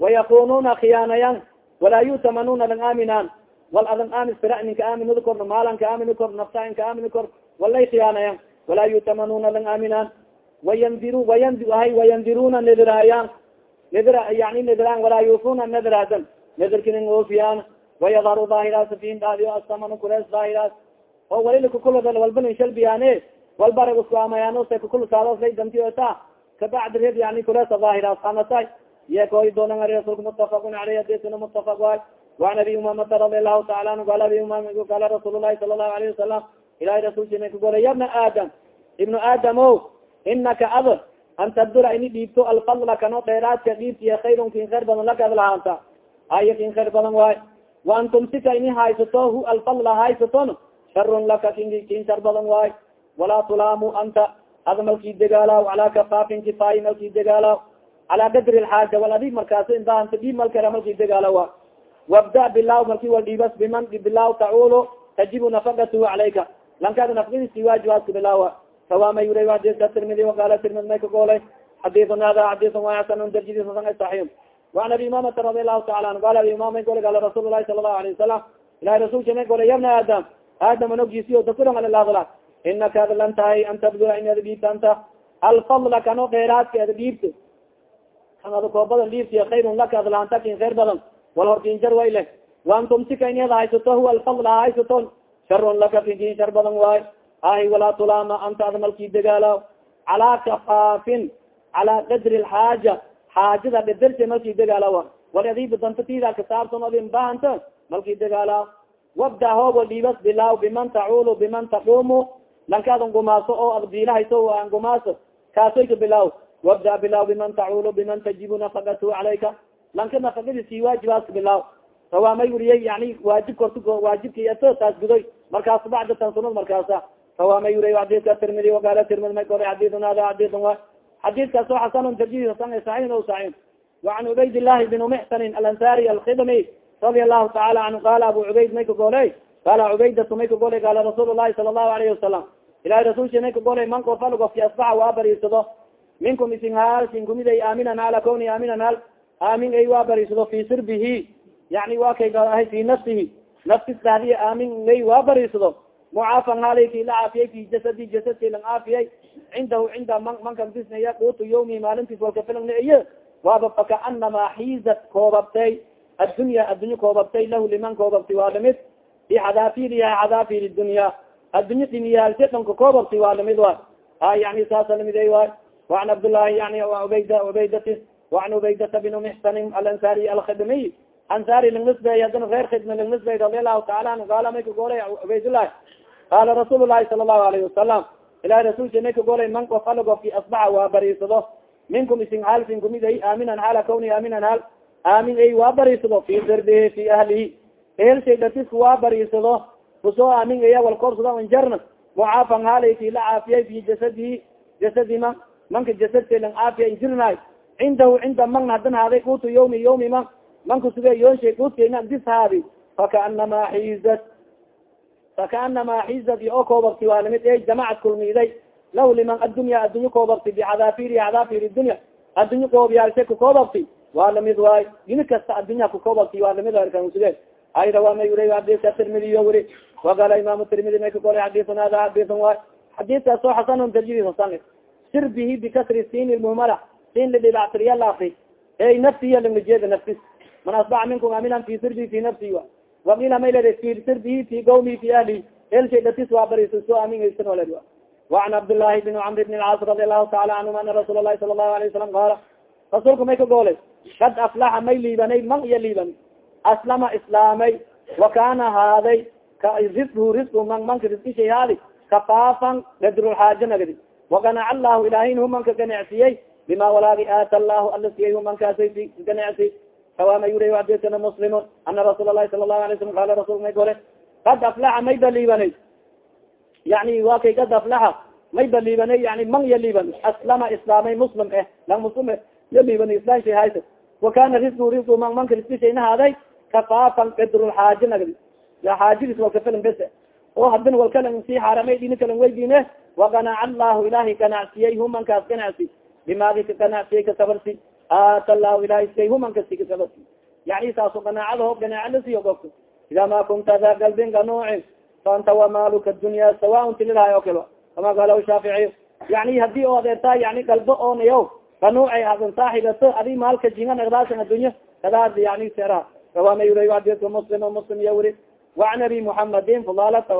wayakununa khiyaanayan walaa yutamanuna lang aaminaan. Wal adan aamis fira ninka aaminada korno maalanka aamini kor nafsa inka aamini kor walay khiyaanayan. Walaa yutamanuna lang aaminaan. Wayandiru wayandi hay wayandiruna nidiraayan nidr yani nidiraan walaa yufuna nidiraadan nidirkinin oofiyaan wayadaru daahiraas fiin dhaadiyo asamanu kulees daahiraas oo wali lakukula walbalin shalbiyaane walbarag isku amayaanose kukul saadoslay dantiota kabacdi red yani kuleesa daahiraas hanasay yekoy doonan ari rasulka mutafakun aleyh adisna mutafak waay waan abi umamata radi allahu taala anhu qala abi umama qala rasuul lahi sala allahu alayhi wasalam ilahi rasulkina kagolay ya bna aadam ibnu aadam o inaka ad an tabdura ini dhiibto alfadla kano dheeraadka dhiibtiya khayrun kin khayr badan laka ad lahaanta haya kin khayr badan waay waan tumsika ini haysato hu alfadla haysaton sharun laka kin kin shar badan waay. Walaa tulaamu anta ada malkii degaalaw calaa kafaafin kifaayi malkii degaalaw calaa qadri lxaaja wal adig markaas indaanta dhiib malkala malkii degaalawa wabda bilaw malki wal biman bilaw taculo tajibu nafakatuhu calayka lankaada nafkadiisi waajibaadka bilaawa. Sawama yura xadiska tirmidi waqala tirmid may kagoolay xadiun hada xadiun wa xasan darjidisasan saxiix waan abi imamata radi allahu taala anhu qala abi imama gole gala rasuul lahi sala allahu alayه wasalam ilahi rasulka may golay yabna aadam aadam anogisiyo dakuran alalahla inaka ad lan tahay an tabdula inaad dhiibta anta alfadla kano dheeraadka ad dhiibto kan ada koo badan dhiibtiya khayrun laka ad laanta kin khayr badan wal horkinjar way leh waan tumsika inaad haysato huwa alfadla haysaton sharun laka kinkin shar badan waay ahi walaa tulaama anta ad malkii degaalaw calaa kafaafin calaa qadri lxaaja xaajada dhadarse malkii degaalawa wal adiba dantatida kasaabsan adin bahanta malkii degaalaw wabda hoobo dhiibas bilaaw biman taculu biman taqumu lankaadan gumaaso oo addiilahayso an gumaaso kaasoyka bilaaw wabda bilaaw biman taculu biman tajibu nafakatu calayka lanka nafakadi sii waajibaaska bilaaw rawaamay uriyey yani waajib korta waajibka taas gudoy markaas bacda tan markaasa rawaamay uriy xadiska tirmidi waqala tirmidi may koray xadiun hada xadiun wa xadiiskaas oo xasan darjadiis hasan saxiin o saxiin wacan cubayd ilahi bin mxsani alansari alkidmi radia alahu taala anhu qala abu cubayd may kagole qala cubaydatu may kagole qala rasuul lahi sala lahu alayhi wasalam ilahi rasulsa may kagole man kofal gofki asbaxa waa bariisado minkum isin halsin kumiday aaminan ala kawni aaminan hal aamin ay waa bariisado fi sirbihi. Yani wa kay gaahay fi nafsihi. Naftis dahdiya aamin ay waa bariisado mucaafan halay ki la caafiyay fi jasadi jasadki lang caafiyay cindahu cinda man mankan disnaya quutu yawmi maalintiis walka filangna iyo waaba fakaanamaa xiizat koobabtay addunya addunya koobabtay lahu liman koobabti waa la mid i xadaafiriha xadaafir dunya addunya diniyaalse dhanka koobabti waa la mid wa a yani saasa la mid ay waay waan cabdullahi yani ubayda ubaydati waan ubaydata bin mixsanin alansari alkhidmiy ansari langnisbey hadana reer khidmi langnisbey radia allahu taala anhu qaala may kagolay ubaydllahi qaala rasuul lahi sala allahu alayhi wasalam ilahi rasulka may kagolay man of ala gofki asbaxa waa bariisado minkum isin haal sin kumid ay aaminan haala kawni aaminan haal aamin ay waa bariisado fi sirbihi fi ahlihi eelshay datisku waa bariisado ku soo aamin aya walkorsado anjarna mucaafan haalay ki la caafiyay fi jasadihi jasadi man manka jasadka lang caafiya injirnaay cindahu cinda man hadan haaday kutu yawmi yawmi man manka suge yoonshay kutkayna dis haadi fakaanamaa xiizat fakaanamaa xiizat iyo oo koobabti waa la mid e jamacad kulmiiday lahu liman addunya addunya koobabti bicadaafiri cadaafiri dunya addunya koobyaalshe kukoobabti waa la mid waay yini kasta addunya kukoobabti waa la mid arkansuge ay rawaamay uri xadiiska tirmidiyo wuri waqala imam tirmidi may kagolay xadiisun hada xadiisun waay xadiiskaas oo xasanun darjidi hasan sirbihi bikasri siin lmuhmala siin lidhibactiriya laafi ey nafsiya langajeeda naftis man asbaca minkum aminan fi sirbihi fi nafsi wa waila may led fi sirbihi fi gawmi fi ahli elshay datis waa bariso soo aminaysan oled وan cabdالlahi بn cmr بn اlcaas radi alahu taala canhum ana rasuul الlahi sala الlahu alayه wasalam qaala rasuulka may ka goolay kad aflaxa may liibanay man iyo liiban aslama islaamay wakana haaday rishu risku man manka riskishay haadi kafaafan gadrulxaaja nagdi وaganac allahu ilahin humanka ganacsiyey bima walaagi aata allahu ala siyay humankaasay ganacsi kawaama yuri adesana muslimun ana rasuul lahi sala lahu ala slam qala rasul may gole kad aflaxa may baliibanay yani wa kay kad aflaxa may baliibanay yani mang yaliiban aslama islaamay muslim eh lang muslim eh yaliiban islam shay haysa wa kana risku risku man manka riski shay nahaaday kafaafan qadrulxaaji nagdi ya xaajidis walka filan bese oo hadin walkalan si xaaramay dini kalan weydiine wakanaca allahu ilahi ganacsiyay humankaas ganacsi bimaadi ka ganacsiyay ka sabarsi aata allahu ilahay siyay humankasi kasabarsi yani saaso ganaacada ho ganaacalasiyo gofto ida ma kunta da galbin ganuucin faanta wamaluka dunya sawaan tililahay o kalo kama qaala shaaficiy yani haddii oo adeertaa yani galbo oonayo ganuucay adan saaxibato adi maalka jinga nagdaasan addunya kadaad yani sera rawa may uri adidka muslim muslim iya wuri وan abi fudalata